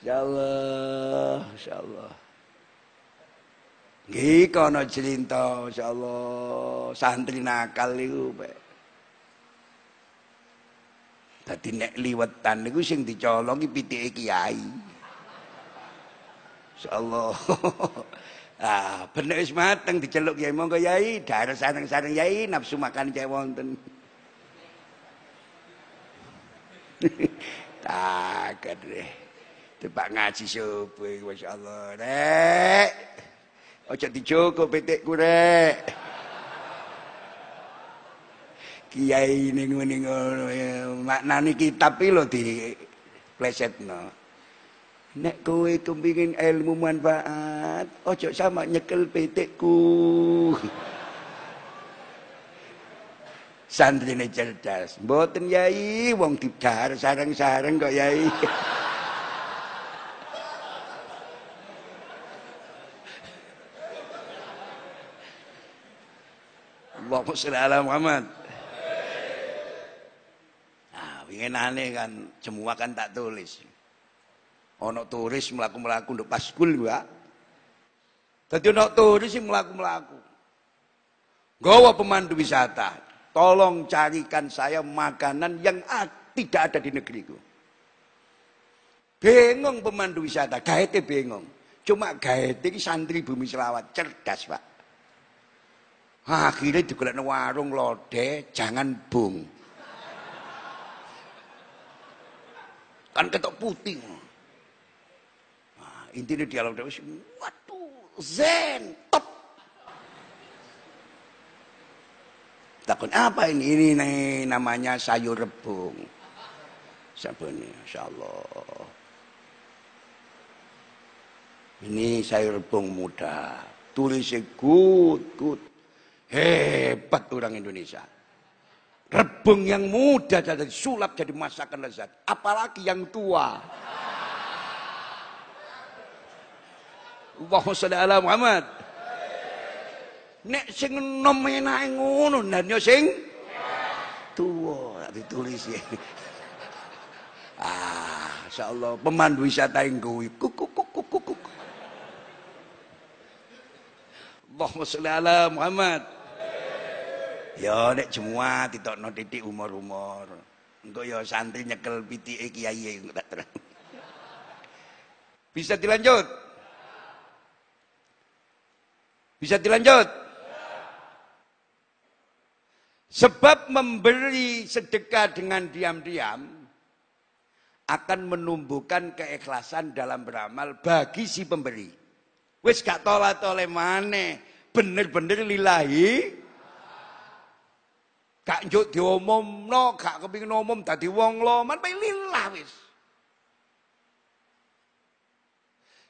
Insyaallah, insyaallah. Nggih kono cerita insyaallah santri nakal iku, Pak. Dadi nek liwetan niku sing dicolong iki pitike kiai. Insyaallah. Ah, bener wis mateng diceluk Yai monggo Yai, darah sareng-sareng Yai nafsu makan cek wonten. Takut deh. Tepak ngaji subuh masyaallah rek. Ojo dicukup petikku rek. Kiai ning ngene ngono ya maknane kitab iki lho di plesetno. Nek kowe kepingin ilmu manfaat, ojo sama nyekel petekku. Santrine cerdas. Mboten Yai, wong didhar sareng-sareng kok Yai. Allahumma sholli ala Muhammad. Nah, winginane kan semua kan tak tulis. Ono turis melaku-melaku untuk paskul juga. Tadi ono turis sing melaku-melaku. Gawa pemandu wisata, tolong carikan saya makanan yang tidak ada di negeriku. Bingung pemandu wisata, gaete bingung. Cuma gaete santri bumi selawat, cerdas pak. Akhirnya digolekno warung lode, jangan bung. Kan ketok putih. Intinya dialog dewe waduh, zen, top. Takut apa ini? Ini nih, namanya sayur rebung. Ini? Insya Allah. Ini sayur rebung muda. Tulisnya good, good. Hebat orang Indonesia. Rebung yang muda jadi sulap jadi masakan lezat. Apalagi yang tua. Allahumma sholli ala Muhammad. Nek sing nom enake ngono dan yo sing tuwa ditulis ya. Ah, insyaallah pemandu wisata yang kuwi. Kuk kuk kuk kuk kuk. kuk. Allahumma sholli ala Muhammad. Ya nek semua ditokno titik umur-umur. Engko ya santri nyekel pitike kiai engko tak terang. Bisa dilanjut? Bisa dilanjut? Sebab memberi sedekah dengan diam-diam akan menumbuhkan keikhlasan dalam beramal bagi si pemberi. Wis gak tolak tole mana, bener-bener lillahi. Gak njuk diomomno, gak kepingin omom tadi wong loman, bae lillah wis.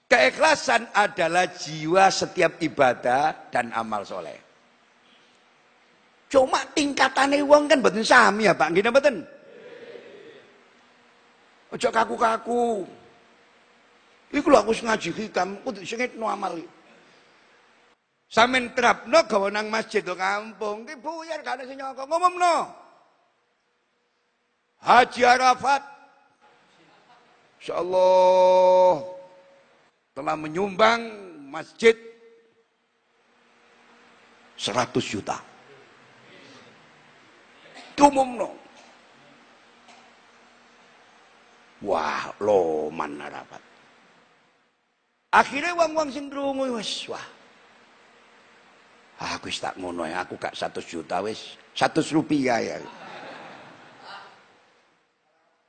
Keikhlasan adalah jiwa setiap ibadah dan amal soleh. Cuma tingkatannya wong kan betul sami ya Pak, gini betul. Ojo kaku-kaku. Iku lho aku ngaji hikam, kudu no amal. Samen terapno gawe nang masjid do kampung, ki buyar gak ada sing nyokok ngomongno. Haji Arafat Insyaallah telah menyumbang masjid 100 juta diumumno. Wah, lo mana rapat. Akhirnya wong-wong sing krungu wis wah. Ah, aku wis tak ngono ya, aku gak 100 juta wis, 100 rupiah ya.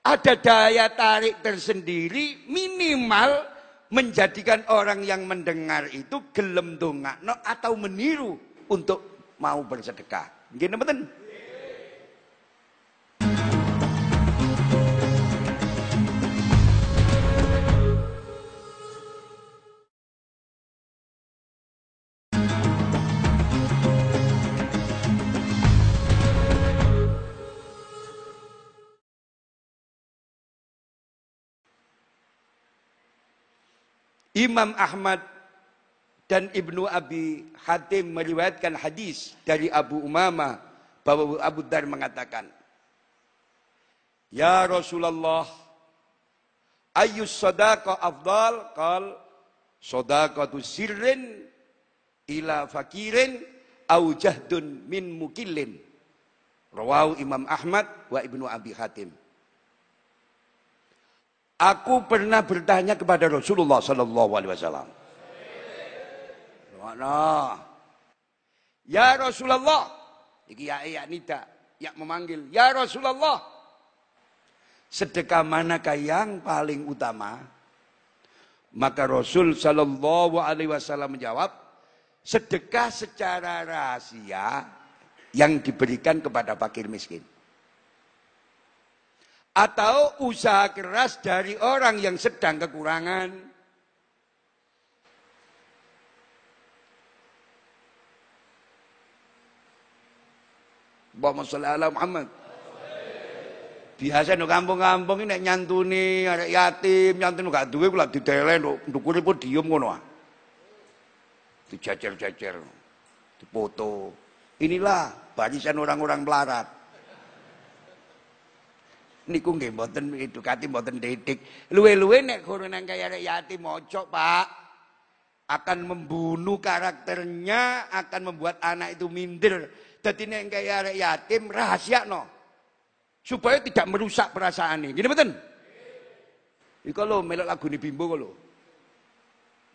Ada daya tarik tersendiri minimal menjadikan orang yang mendengar itu gelem dongakno atau meniru untuk mau bersedekah. Gini betul? Imam Ahmad dan Ibnu Abi Hatim meriwayatkan hadis dari Abu Umama bahwa Abu Dar mengatakan, Ya Rasulullah, ayus sodaka afdal kal tu sirrin ila fakirin au jahdun min mukillin. Rawahu Imam Ahmad wa Ibnu Abi Hatim. Aku pernah bertanya kepada Rasulullah Sallallahu Alaihi Wasallam. Mana? Ya Rasulullah. Iki ya ya nida, ya memanggil. Ya Rasulullah. Sedekah manakah yang paling utama? Maka Rasul Sallallahu Alaihi Wasallam menjawab, sedekah secara rahasia yang diberikan kepada fakir miskin atau usaha keras dari orang yang sedang kekurangan. Allahumma sholli ala Muhammad. Biasa no kampung-kampung ini nyantuni arek yatim, nyantuni gak duwe kula didele nduk ndukure pun diem ngono ah. Dijajar-jajar, dipoto. Inilah barisan orang-orang melarat. Niku nggih mboten edukasi mboten didik. Luwe-luwe nek guru nang kaya yatim mojok, Pak. Akan membunuh karakternya, akan membuat anak itu minder. Jadi nek kaya yatim rahasia no supaya tidak merusak perasaan ini. Gini betul? Iku lo melok lagu ni bimbo lo.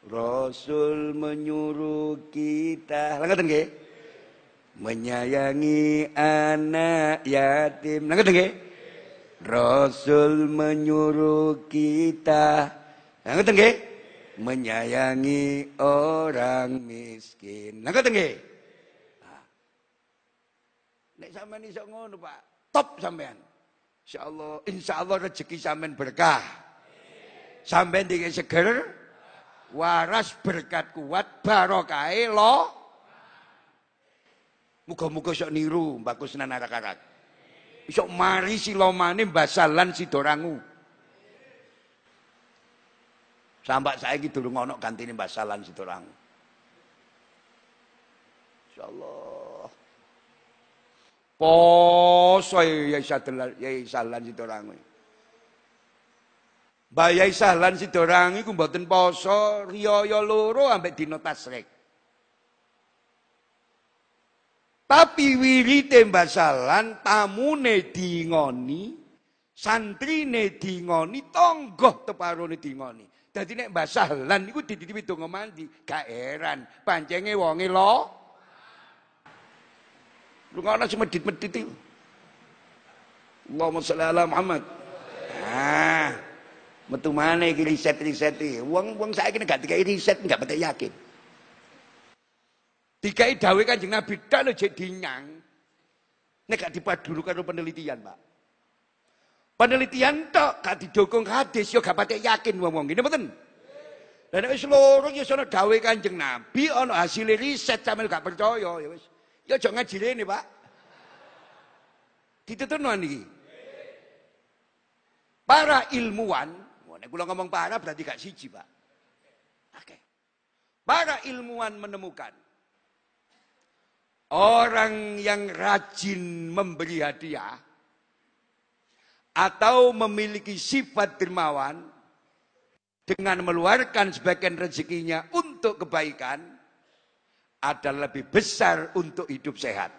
Rasul menyuruh kita, langgaten nggih? Menyayangi anak yatim. Langgaten nggih? Rasul menyuruh kita, nggih? Menyayangi orang miskin. Langgaten nggih? Nek sampean iso ngono, Pak top sampean. Insyaallah, insyaallah rezeki sampean berkah. Sampean dikit seger, waras berkat kuat, barokah lo. Muga-muga sok niru Mbak Kusnan arak-arak. Sok mari silomane basalan sidorangu. Sampak saya gitu ngono kantine basalan sidorangu. Insyaallah. Poso ya Sahlan ya Sahlan Sidorangi. Mbah Yai Sahlan Sidorangi ku mboten poso riyaya loro ambek dina tasrek. Tapi wirite Mbah Sahlan tamune dingoni, santrine dingoni, tonggoh teparone dingoni. Dadi nek Mbah Sahlan niku dititipi donga mandi, gak heran pancenge wonge lo Lu ngono sing medit-medit itu. Allahumma sholli ala Muhammad. Ah. Metu mana iki riset-riset iki. Wong-wong saiki nek gak dikai riset enggak patek yakin. Dikai dawuh Kanjeng Nabi tok lho jek dinyang. Nek gak dipadu karo penelitian, Pak. Penelitian tok gak didukung hadis yo gak yakin wong-wong. Ngene mboten? Lah nek wis loro ya sono dawuh Kanjeng Nabi ana hasil riset sampe gak percaya ya wis. Ya aja ngaji ini Pak. Dituturno niki. Para ilmuwan, nek kula ngomong para berarti gak siji, Pak. Oke. Para ilmuwan menemukan orang yang rajin memberi hadiah atau memiliki sifat dermawan dengan meluarkan sebagian rezekinya untuk kebaikan adalah lebih besar untuk hidup sehat.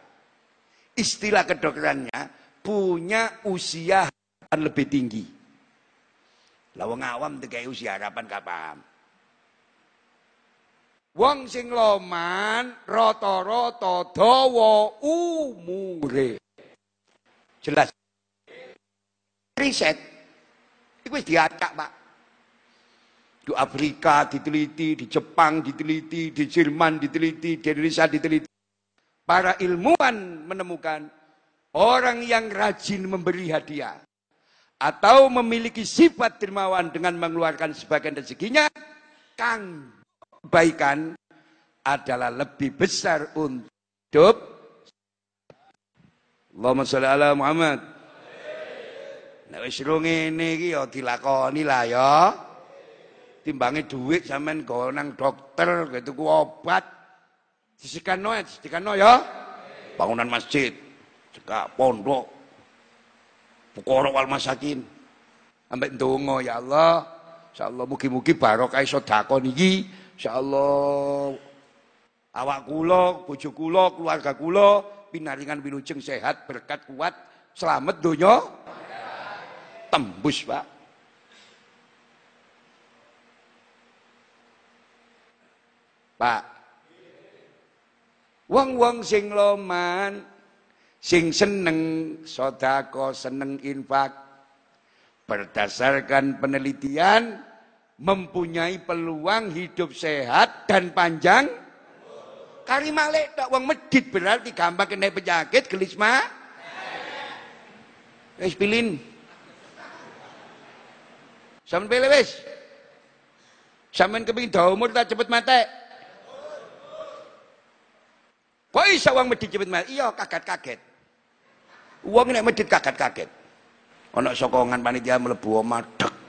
Istilah kedokterannya punya usia harapan lebih tinggi. Lawang awam kayak usia harapan gak paham. Wong sing loman rata-rata dawa umure. Jelas. Riset. Iku wis diacak, Pak. Di Afrika diteliti, di Jepang diteliti, di Jerman diteliti, di Indonesia diteliti. Para ilmuwan menemukan orang yang rajin memberi hadiah atau memiliki sifat dermawan dengan mengeluarkan sebagian rezekinya, kang kebaikan adalah lebih besar untuk hidup. Allahumma sholli ala Muhammad. Nek wis ngene iki ya dilakoni lah ya. Timbangi duit sampean go nang dokter gitu ku obat. Disikano disikano ya. Bangunan masjid cekak pondok. Pukoro wal masakin. Ambek ndonga ya Allah. Insyaallah mugi-mugi barokah sedekah niki insyaallah. Awak kula bojo kula keluarga kula pinaringan wilujeng sehat berkat kuat selamat donya. Tembus Pak. Pak. Wong-wong sing loman, sing seneng sodako, seneng infak, berdasarkan penelitian mempunyai peluang hidup sehat dan panjang. Kari malek tak medit berarti gampang kena penyakit gelisma. Wis pilin. Sampeyan pilih wis. Sampeyan kepengin dawa umur tak cepet mati. Kok iso wong medhi cepet mati? Iya, kaget-kaget. Wong nek medit kaget-kaget. Ana sokongan panitia mlebu omah dek.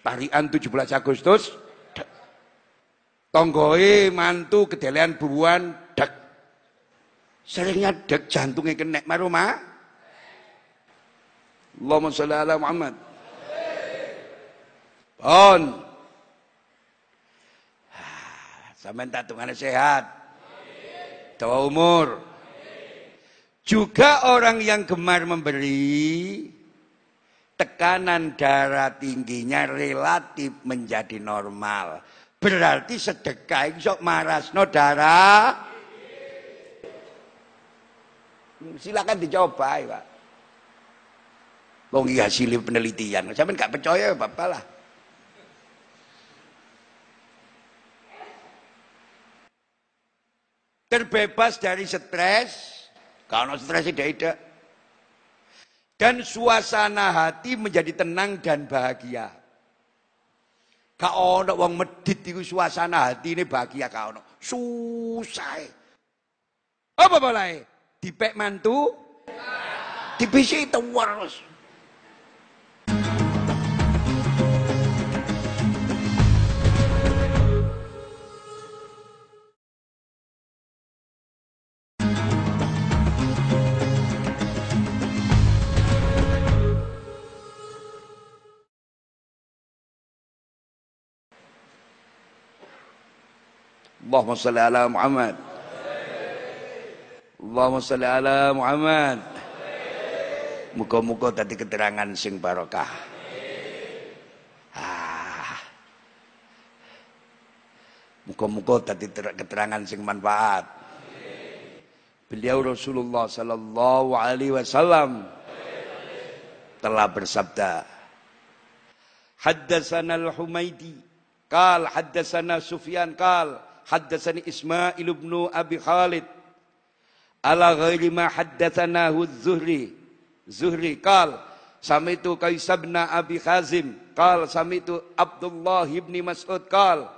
Tarian 17 Agustus. Tonggoe mantu kedelean buruan dek. Seringnya dek jantungnya kena maruma. Allahumma sholli ala Muhammad. Pon. Sampai tak tungane sehat. Dawa umur. Juga orang yang gemar memberi, tekanan darah tingginya relatif menjadi normal. Berarti sedekah sok marasno darah. Silakan dicoba ya, Pak. Wong hasil penelitian. Sampeyan gak percaya ya Bapak lah. Terbebas dari stres, kalau stres tidak tidak. Dan suasana hati menjadi tenang dan bahagia. Gak ono wong medit itu suasana hati ini bahagia gak ono. Susah. Apa boleh? Dipek mantu? Dipisi terus. Allahumma salli ala Muhammad. Allahumma salli ala Muhammad. Muka-muka tadi keterangan sing barokah. Ah. Muka-muka tadi keterangan sing manfaat. Beliau Rasulullah sallallahu alaihi wasallam telah bersabda Haddatsana al-Humaidi qal haddatsana Sufyan qal haddatsani Ismail ibn Abi Khalid. Ala ghairi ma haddatsanahu az-Zuhri Zuhri qal samitu Qais bin Abi Khazim. Qal samitu Abdullah ibn Mas'ud. Qal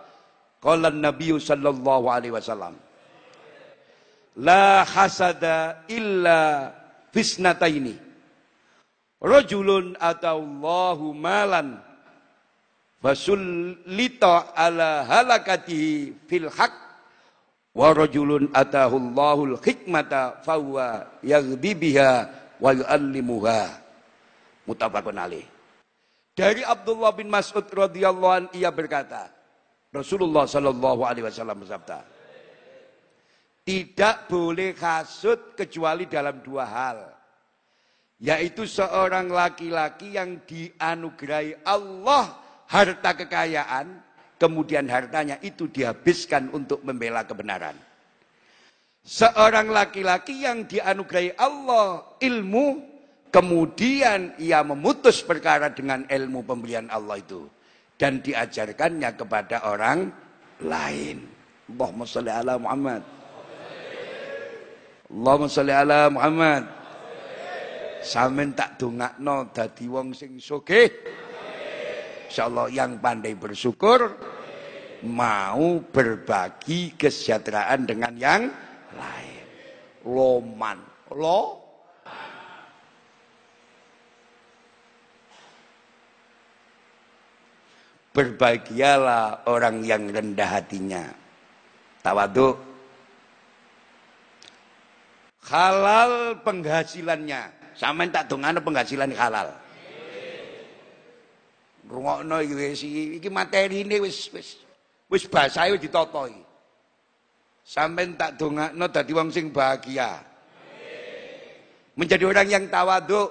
qala an-nabiy sallallahu alaihi wasallam. La hasada illa fisnataini. Rajulun atauallahu malan fasullita ala halakatihi fil haq wa rajulun atahullahul hikmata fahuwa yaghdi biha wa yu'allimuha muttafaqun alaih dari Abdullah bin Mas'ud radhiyallahu an ia berkata Rasulullah sallallahu alaihi wasallam bersabda tidak boleh kasut kecuali dalam dua hal. Yaitu seorang laki-laki yang dianugerahi Allah harta kekayaan, kemudian hartanya itu dihabiskan untuk membela kebenaran. Seorang laki-laki yang dianugerahi Allah ilmu, kemudian ia memutus perkara dengan ilmu pemberian Allah itu. Dan diajarkannya kepada orang lain. Allahumma salli ala Muhammad. Allahumma salli ala Muhammad. Samen tak dongakno dadi wong sing sugih. Insyaallah yang pandai bersyukur mau berbagi kesejahteraan dengan yang lain. Loman, lo Berbahagialah orang yang rendah hatinya. Tawaduk halal penghasilannya. Sama tak dongano penghasilan halal. Rungokno iki wis iki materine wis wis wis basahe wis ditata iki. Sampeyan tak dongakno dadi wong sing bahagia. Menjadi orang yang tawaduk.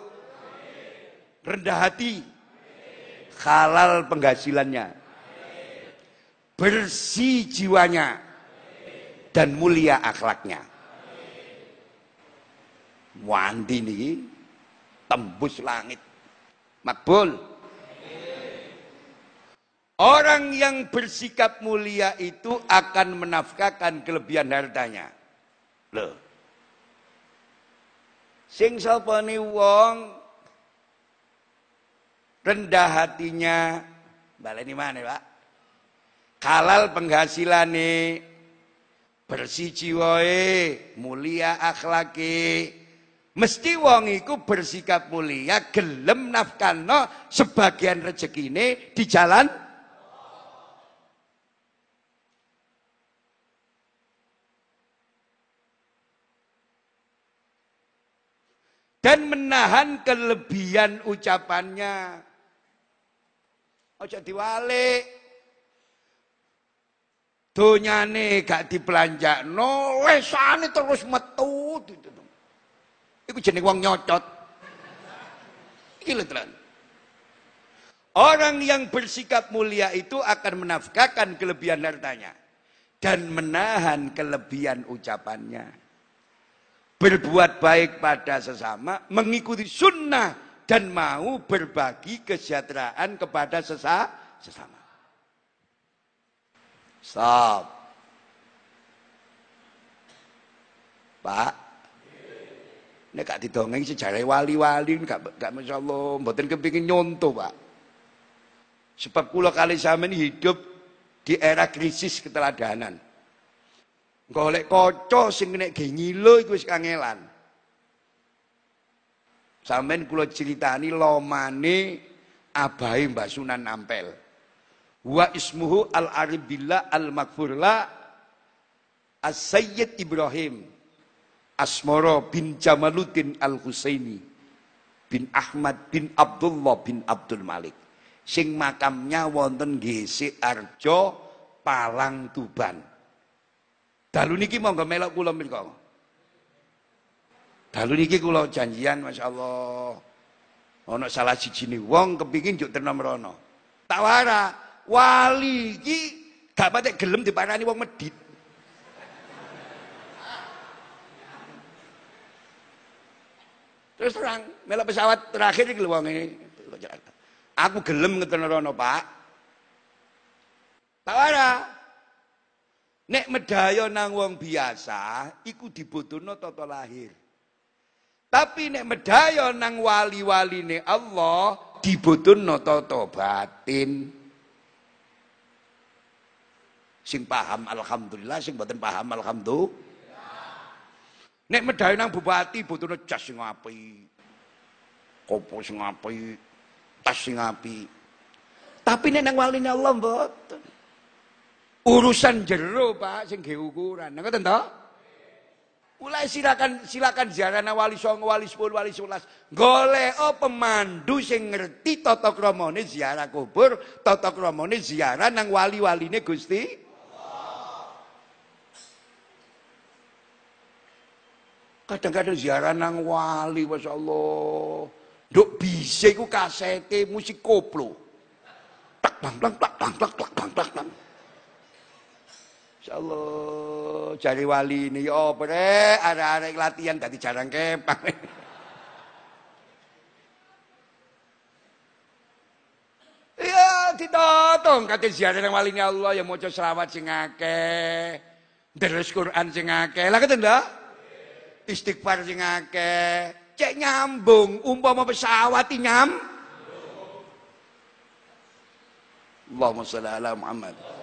Rendah hati. Halal penghasilannya. Bersih jiwanya. Dan mulia akhlaknya. Wandi niki tembus langit. Makbul. Orang yang bersikap mulia itu akan menafkahkan kelebihan hartanya. Loh. Sing sapane wong rendah hatinya baleni mana, Pak? Halal penghasilane bersih jiwae, mulia akhlake. Mesti wong iku bersikap mulia, gelem nafkano sebagian rezekine di jalan dan menahan kelebihan ucapannya. Ojo diwalik. Donyane gak dibelanjakno, lesane terus metu. Iku jeneng wong nyocot. Iki lho Orang yang bersikap mulia itu akan menafkahkan kelebihan hartanya dan menahan kelebihan ucapannya berbuat baik pada sesama, mengikuti sunnah dan mau berbagi kesejahteraan kepada sesa, sesama. Stop. Pak, ini gak didongeng sejarah wali-wali, gak, gak masya Allah, mboten kepingin nyontoh pak. Sebab kula kali zaman hidup di era krisis keteladanan. Golek kaca sing nek ge ngilo iku wis kangelan. Sampeyan kula critani lomane abahe Mbah Sunan Ampel. Wa ismuhu al aribillah al makfurla As-Sayyid Ibrahim Asmoro bin Jamaluddin Al-Husaini bin Ahmad bin Abdullah bin Abdul Malik sing makamnya wonten GC Arjo Palang Tuban Dalu niki monggo melok kula menika. Dalu niki kula janjian masyaallah. Ana salah sijine wong kepingin juk tenom rono. Tawara wali iki gak patek gelem diparani wong medit. Terus terang, melok pesawat terakhir iki wong. Aku gelem rono, Pak. Tawara, Nek medaya nang wong biasa, iku dibutuhno tata lahir. Tapi nek medaya nang wali-waline Allah, dibutuhno tata batin. Sing paham alhamdulillah, sing boten paham alhamdulillah. Nek medaya nang bupati butuhno jas sing apik. Kopo sing apik, tas sing apik. Tapi nek nang waline Allah mboten. Urusan jero Pak sing nggih ukuran. Ngoten? Mulai silakan silakan ziarah wali songo, wali sepuluh, wali sebelas. Golek pemandu sing ngerti tata kramane ziarah kubur, tata kramane ziarah nang wali-waline Gusti. Kadang-kadang ziarah nang wali, Masya Allah. Duk bisa iku kasete musik koplo. Tak bang bang tak bang tak tak bang tak bang. Insyaallah cari wali ini ya apa arek-arek latihan dadi jarang kepang. Ya ditotong kate ziarah nang waline Allah ya maca selawat sing akeh. Deres Quran sing akeh. Lah keten ndak? Istighfar sing akeh. Cek nyambung umpama pesawat nyam. Allahumma shalli ala Muhammad.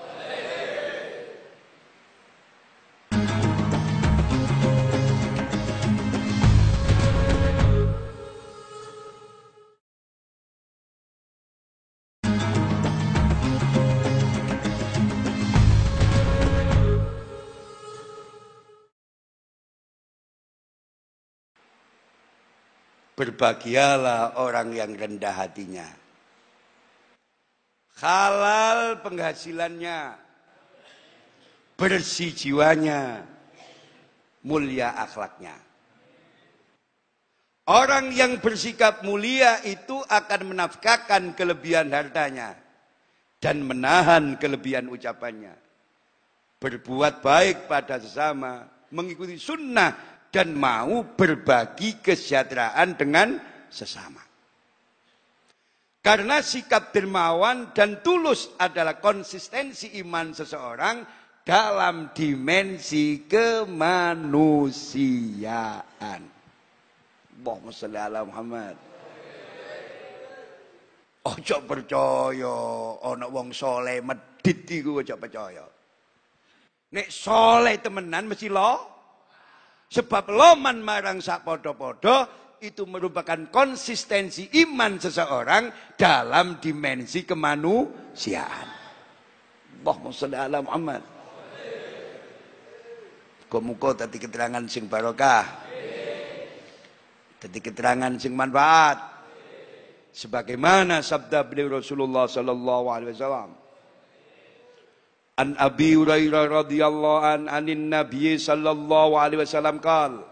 Berbahagialah orang yang rendah hatinya. Halal penghasilannya. Bersih jiwanya. Mulia akhlaknya. Orang yang bersikap mulia itu akan menafkahkan kelebihan hartanya dan menahan kelebihan ucapannya. Berbuat baik pada sesama, mengikuti sunnah dan mau berbagi kesejahteraan dengan sesama. Karena sikap dermawan dan tulus adalah konsistensi iman seseorang dalam dimensi kemanusiaan. Allahumma sholli ala Muhammad. Ojo percaya ana wong saleh medit iku ojo percaya. Nek soleh temenan mesti lo. Sebab loman marang sak podo-podo itu merupakan konsistensi iman seseorang dalam dimensi kemanusiaan. Allahumma sholli ala Muhammad. Muga tadi keterangan sing barokah. Tadi keterangan sing manfaat. Sebagaimana sabda beliau Rasulullah sallallahu alaihi wasallam. An Abi Hurairah radhiyallahu an anin Nabi sallallahu alaihi wasallam qal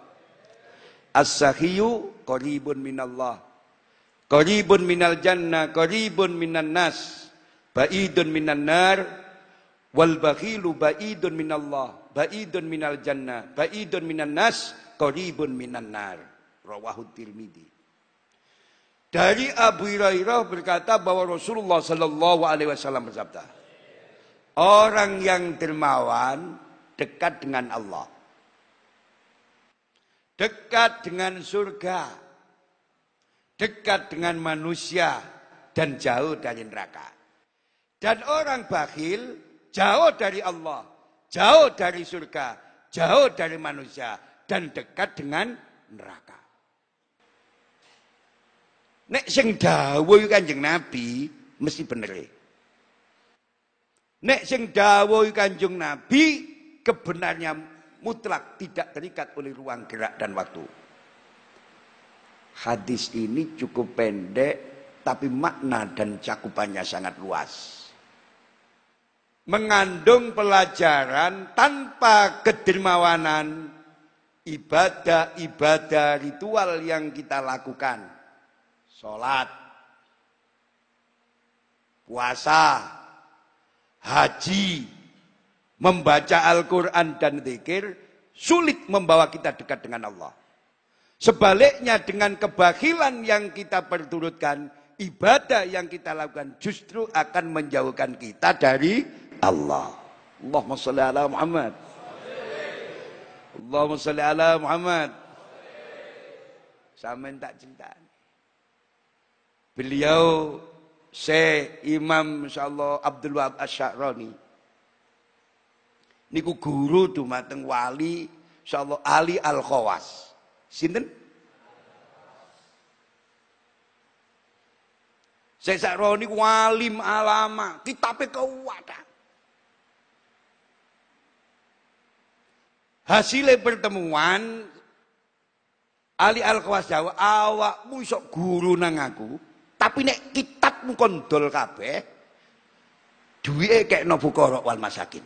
As-sahiyu qaribun minallah qaribun minal jannah qaribun minan nas ba'idun minan nar wal bakhilu ba'idun minallah ba'idun minal jannah ba'idun minan nas qaribun minan nar. Rawahu Tirmidzi. Dari Abu Hurairah berkata bahwa Rasulullah sallallahu alaihi wasallam bersabda Orang yang dermawan dekat dengan Allah. Dekat dengan surga. Dekat dengan manusia dan jauh dari neraka. Dan orang bakhil jauh dari Allah, jauh dari surga, jauh dari manusia dan dekat dengan neraka. Nek sing dawuh Kanjeng Nabi mesti bener. Nek sing dawuh Kanjeng Nabi kebenarnya mutlak tidak terikat oleh ruang gerak dan waktu. Hadis ini cukup pendek tapi makna dan cakupannya sangat luas. Mengandung pelajaran tanpa kedermawanan ibadah-ibadah ritual yang kita lakukan. Salat, puasa, haji, membaca Al-Quran dan zikir, sulit membawa kita dekat dengan Allah. Sebaliknya dengan kebakilan yang kita perturutkan, ibadah yang kita lakukan justru akan menjauhkan kita dari Allah. Allahumma salli ala Muhammad. Allahumma salli ala Muhammad. Sama tak cinta. Beliau Syekh Imam insyaallah Abdul Wahab Asy'arani. Niku guru dumateng wali insyaallah Ali Al Khawas. Sinten? Syekh Sa'roni walim alama, kitabe kuwata. Hasilnya pertemuan Ali Al Khawas Jawa awakmu sok guru nang aku, tapi nek kitabmu kondol kabeh, duwike kekno fuqara wal masakin.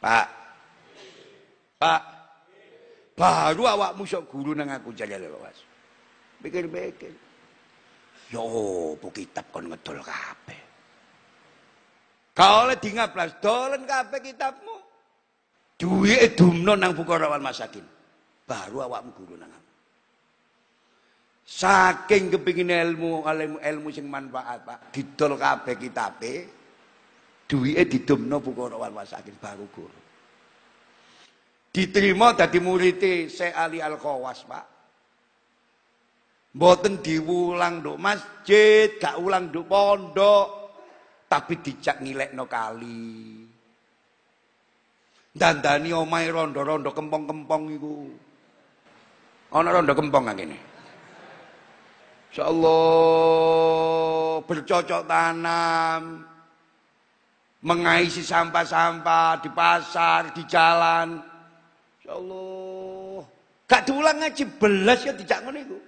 Pak. Pak. Baru awakmu sok guru nang aku jalal was. Pikir-pikir. Yo, bu kitab kon ngedol kabeh. Kau oleh dingaplas dolen kabeh kitabmu. Duwike dumno nang fuqara wal masakin. Baru awakmu guru nang. Saking kepingin ilmu, ilmu ilmu sing manfaat, Pak. Didol kabeh kitabe. Duwike didumno fuqara wal masakin baru guru. Diterima dadi murid Syekh Ali Al Khawas, Pak. Mboten diwulang nduk masjid, gak ulang nduk pondok, tapi dijak ngilekno kali. Dandani omahe rondo-rondo kempong-kempong iku. Ana rondo kempong kang kene. Insyaallah bercocok tanam, mengaisi sampah-sampah di pasar, di jalan. Insyaallah. Gak diulang ngaji belas ya dijak ngono iku.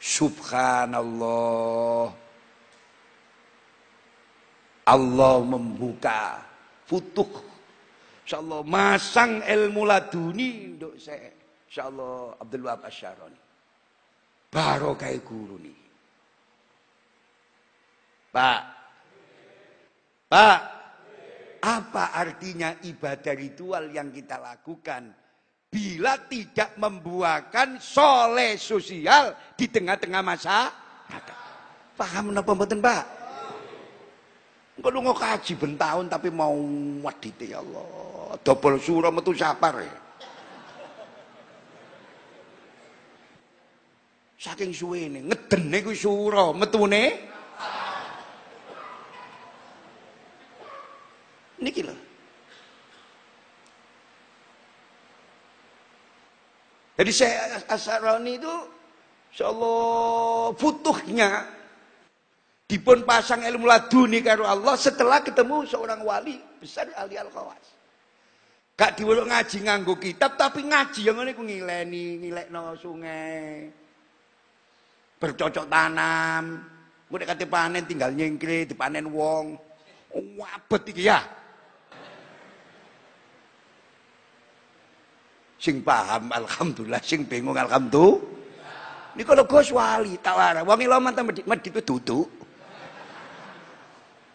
Subhanallah. Allah membuka futuh. Insyaallah masang ilmu laduni untuk saya. Insyaallah Abdul Wahab Asyaroni. Barokah guru nih. Pak. Pak. Apa artinya ibadah ritual yang kita lakukan bila tidak membuahkan soleh sosial di tengah-tengah masa paham napa mboten Pak Engko lu kaji ben tahun tapi mau wadite ya Allah dobel surah metu sapar ya Saking suwene ngedene ku sura, metune Niki lho. Jadi saya Asaroni itu insyaallah butuhnya dipun pasang ilmu laduni karo Allah setelah ketemu seorang wali besar Ali Al Khawas. Gak diwelok ngaji nganggo kitab tapi ngaji yang ngene ku ngileni, ngilekno sungai. Bercocok tanam. Mulai kate panen tinggal nyengkre dipanen wong. Wabet iki ya. Sing paham alhamdulillah, sing bingung alhamdulillah. Ini kalau Gus wali tawara, wong iloman ta medit medit duduk.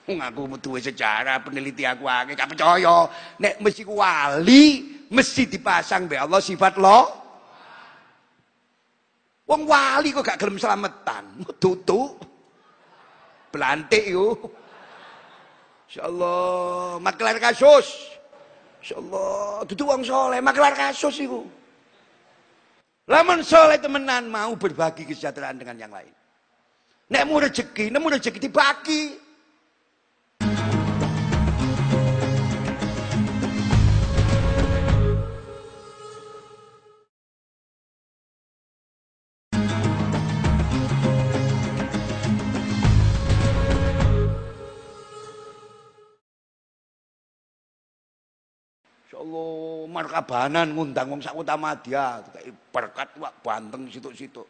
Ngaku duwe sejarah peneliti aku akeh gak percaya. Nek mesti wali mesti dipasang be Allah sifat lo. Wong wali kok gak gelem selametan, tutu. Belantik yo. Insyaallah maklar kasus. Insyaallah dudu wong soleh maklar kasus iku. Lamun soleh temenan mau berbagi kesejahteraan dengan yang lain. Nek mau rezeki, nemu rezeki dibagi. Insyaallah markabanan ngundang wong sak madya kayak berkat wak banteng situ-situ.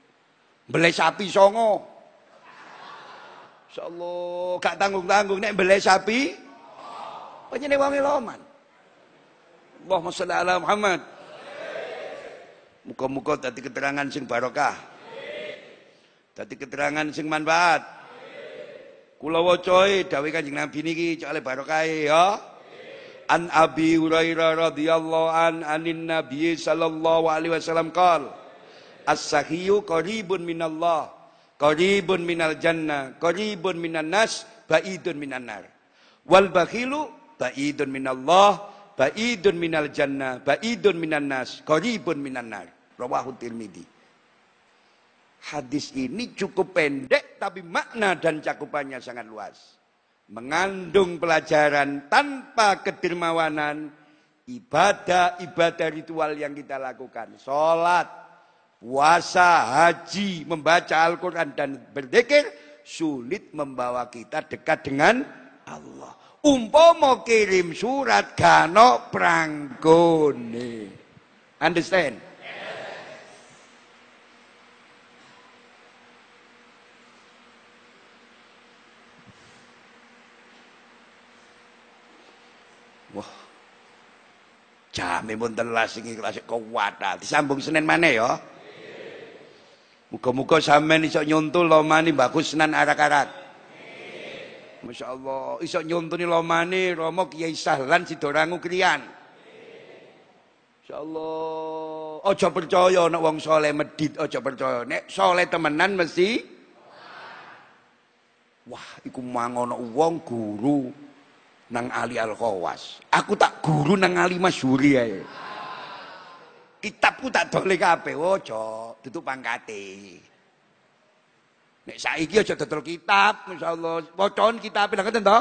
Beli sapi songo. Insyaallah gak tanggung-tanggung nek beli sapi. Panjenengan wong loman. Allahumma sholli ala Muhammad. Muka-muka tadi keterangan sing barokah. Tadi keterangan sing manfaat. Kula waca dawuh Kanjeng Nabi niki cek barokah ya. An Abi Hurairah radhiyallahu an anin Nabi sallallahu alaihi wasallam qol As-sahiyu qaribun minallah qaribun minal jannah qaribun minan nas baidun minan nar. Wal bakhilu baidun minallah baidun minal jannah baidun minan nas qaribun minan nar. Rawahu Tirmidzi. Hadis ini cukup pendek tapi makna dan cakupannya sangat luas mengandung pelajaran tanpa kedermawanan ibadah-ibadah ritual yang kita lakukan. Sholat puasa haji membaca Al-Quran dan berzikir sulit membawa kita dekat dengan Allah. Umpama kirim surat gano prangkone. Understand Jame pun telas iki kelas kuwata. Disambung Senin mana ya? Muga-muga sampean iso nyuntul lomani bagus Senin arak-arak. Masya Allah, iso nyuntuni lomani Romo Kiai Sahlan Sidorangu krian. Masya Allah, ojo percaya nek wong soleh medit, ojo percaya. Nek soleh temenan mesti Wah, iku mangono wong guru nang Ali Al Khawas. Aku tak guru nang Ali Masyuri ae. Kitabku tak dole kabeh, ojo, tutup pangkate. Nek saiki aja dodol kitab, insyaallah. Wacon kitab lha ngoten to?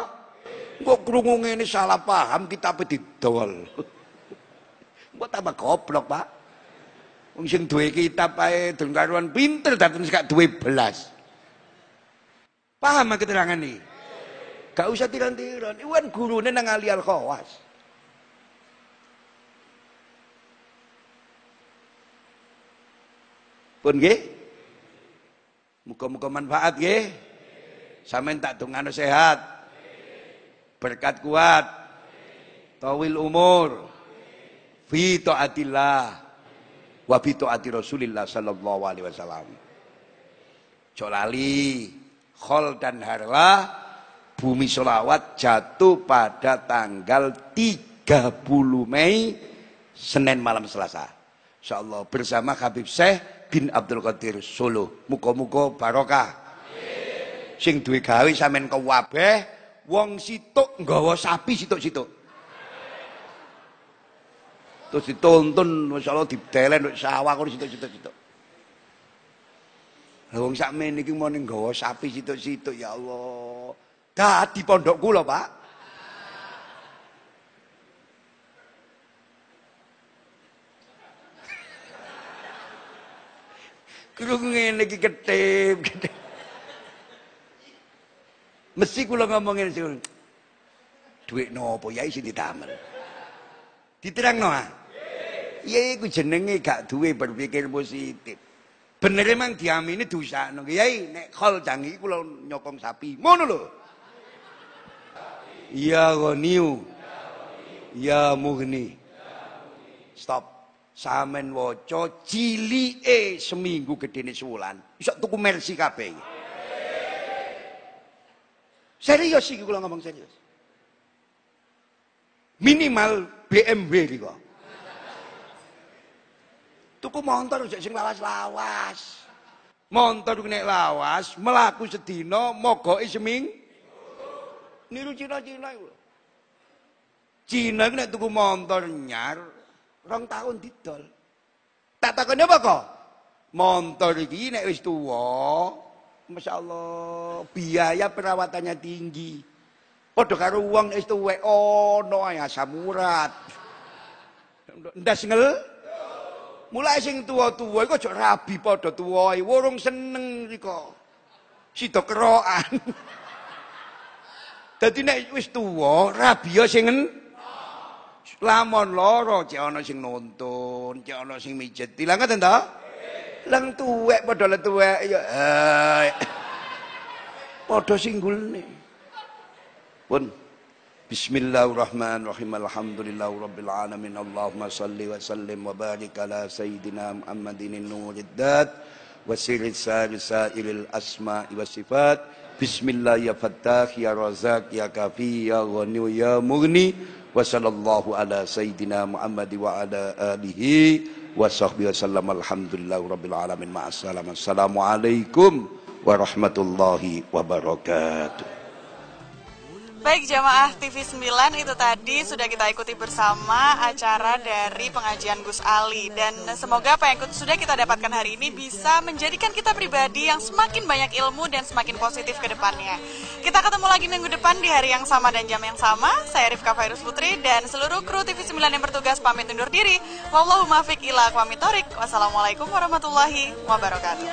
Kok krungu ngene salah paham kitab didol. Kok tambah goblok, Pak. Wong sing duwe kitab ae durung karuan pinter dateng gak duwe belas. Paham keterangan nih? Gak usah tiran-tiran. Iwan gurune nang Ali Al Khawas. Pun nggih? Muga-muga manfaat nggih. Sampeyan tak dongano sehat. Berkat kuat. Tawil umur. Fi taatillah. Wa fi taati Rasulillah sallallahu alaihi wasallam. Jolali, khol dan harlah bumi solawat jatuh pada tanggal 30 Mei Senin malam Selasa. Insyaallah bersama Habib Syekh bin Abdul Qadir Solo. Muga-muga barokah. Sing duwe gawe sampean kewabeh, wong situk nggawa sapi situk-situk. Terus dituntun masyaallah didelen sawah kono situk-situk. Wong sakmene iki mau ning gawa sapi situk-situk ya Allah. Dadi pondok kula, Pak. Ngene iki ketip, ketip. Mesti kula ngomongin sing duit nopo ya isi ditamel. Diterangno ah. Ya iku jenenge gak duwe berpikir positif. Bener emang diamini dosakno. Kiai nek khol jangi kula nyokong sapi. Ngono lho. Ya ghaniu. Ya mughni. Stop. Samen waca cilike seminggu gedene sebulan. Iso tuku mercy kabeh. Serius iki kula ngomong serius. Minimal BMW iki kok. Tuku montor sing lawas-lawas. Montor nek lawas, melaku sedina, mogoke seming. Niru Cina-Cina lho. Cina nek tuku montor nyar, rong tahun didol. Tak takoni apa kok? Montor iki nek wis tuwa, Masya Allah, biaya perawatannya tinggi. Padha karo wong wis tuwek ono ae asam urat. Ndas ngel Mulai sing tua-tua iku aja rabi padha tuwae, wurung seneng rika. Sida kerokan. Dadi nek wis tuwa, rabi ya sing Lamun lara cek ana sing nuntun, cek ana sing mijet. Ngoten to? Lang tuwek padha le tuwek ya. Padha singgulne. Pun Bismillahirrahmanirrahim. Alhamdulillahi rabbil alamin. Allahumma salli wa sallim wa barik ala sayyidina Muhammadin nurid dat wa sirri sairil asma'i wa sifat. Bismillah ya Fattah ya Razak ya Kafi ya Ghani ya Mughni wa sallallahu ala sayyidina Muhammad wa ala alihi wa sahbihi wa sallam alhamdulillahi rabbil alamin ma'assalam assalamualaikum warahmatullahi wabarakatuh Baik jamaah TV 9 itu tadi sudah kita ikuti bersama acara dari pengajian Gus Ali dan semoga apa yang sudah kita dapatkan hari ini bisa menjadikan kita pribadi yang semakin banyak ilmu dan semakin positif ke depannya. Kita ketemu lagi minggu depan di hari yang sama dan jam yang sama. Saya Rifka Fairus Putri dan seluruh kru TV 9 yang bertugas pamit undur diri. Wallahu maafik ila Wassalamualaikum warahmatullahi wabarakatuh.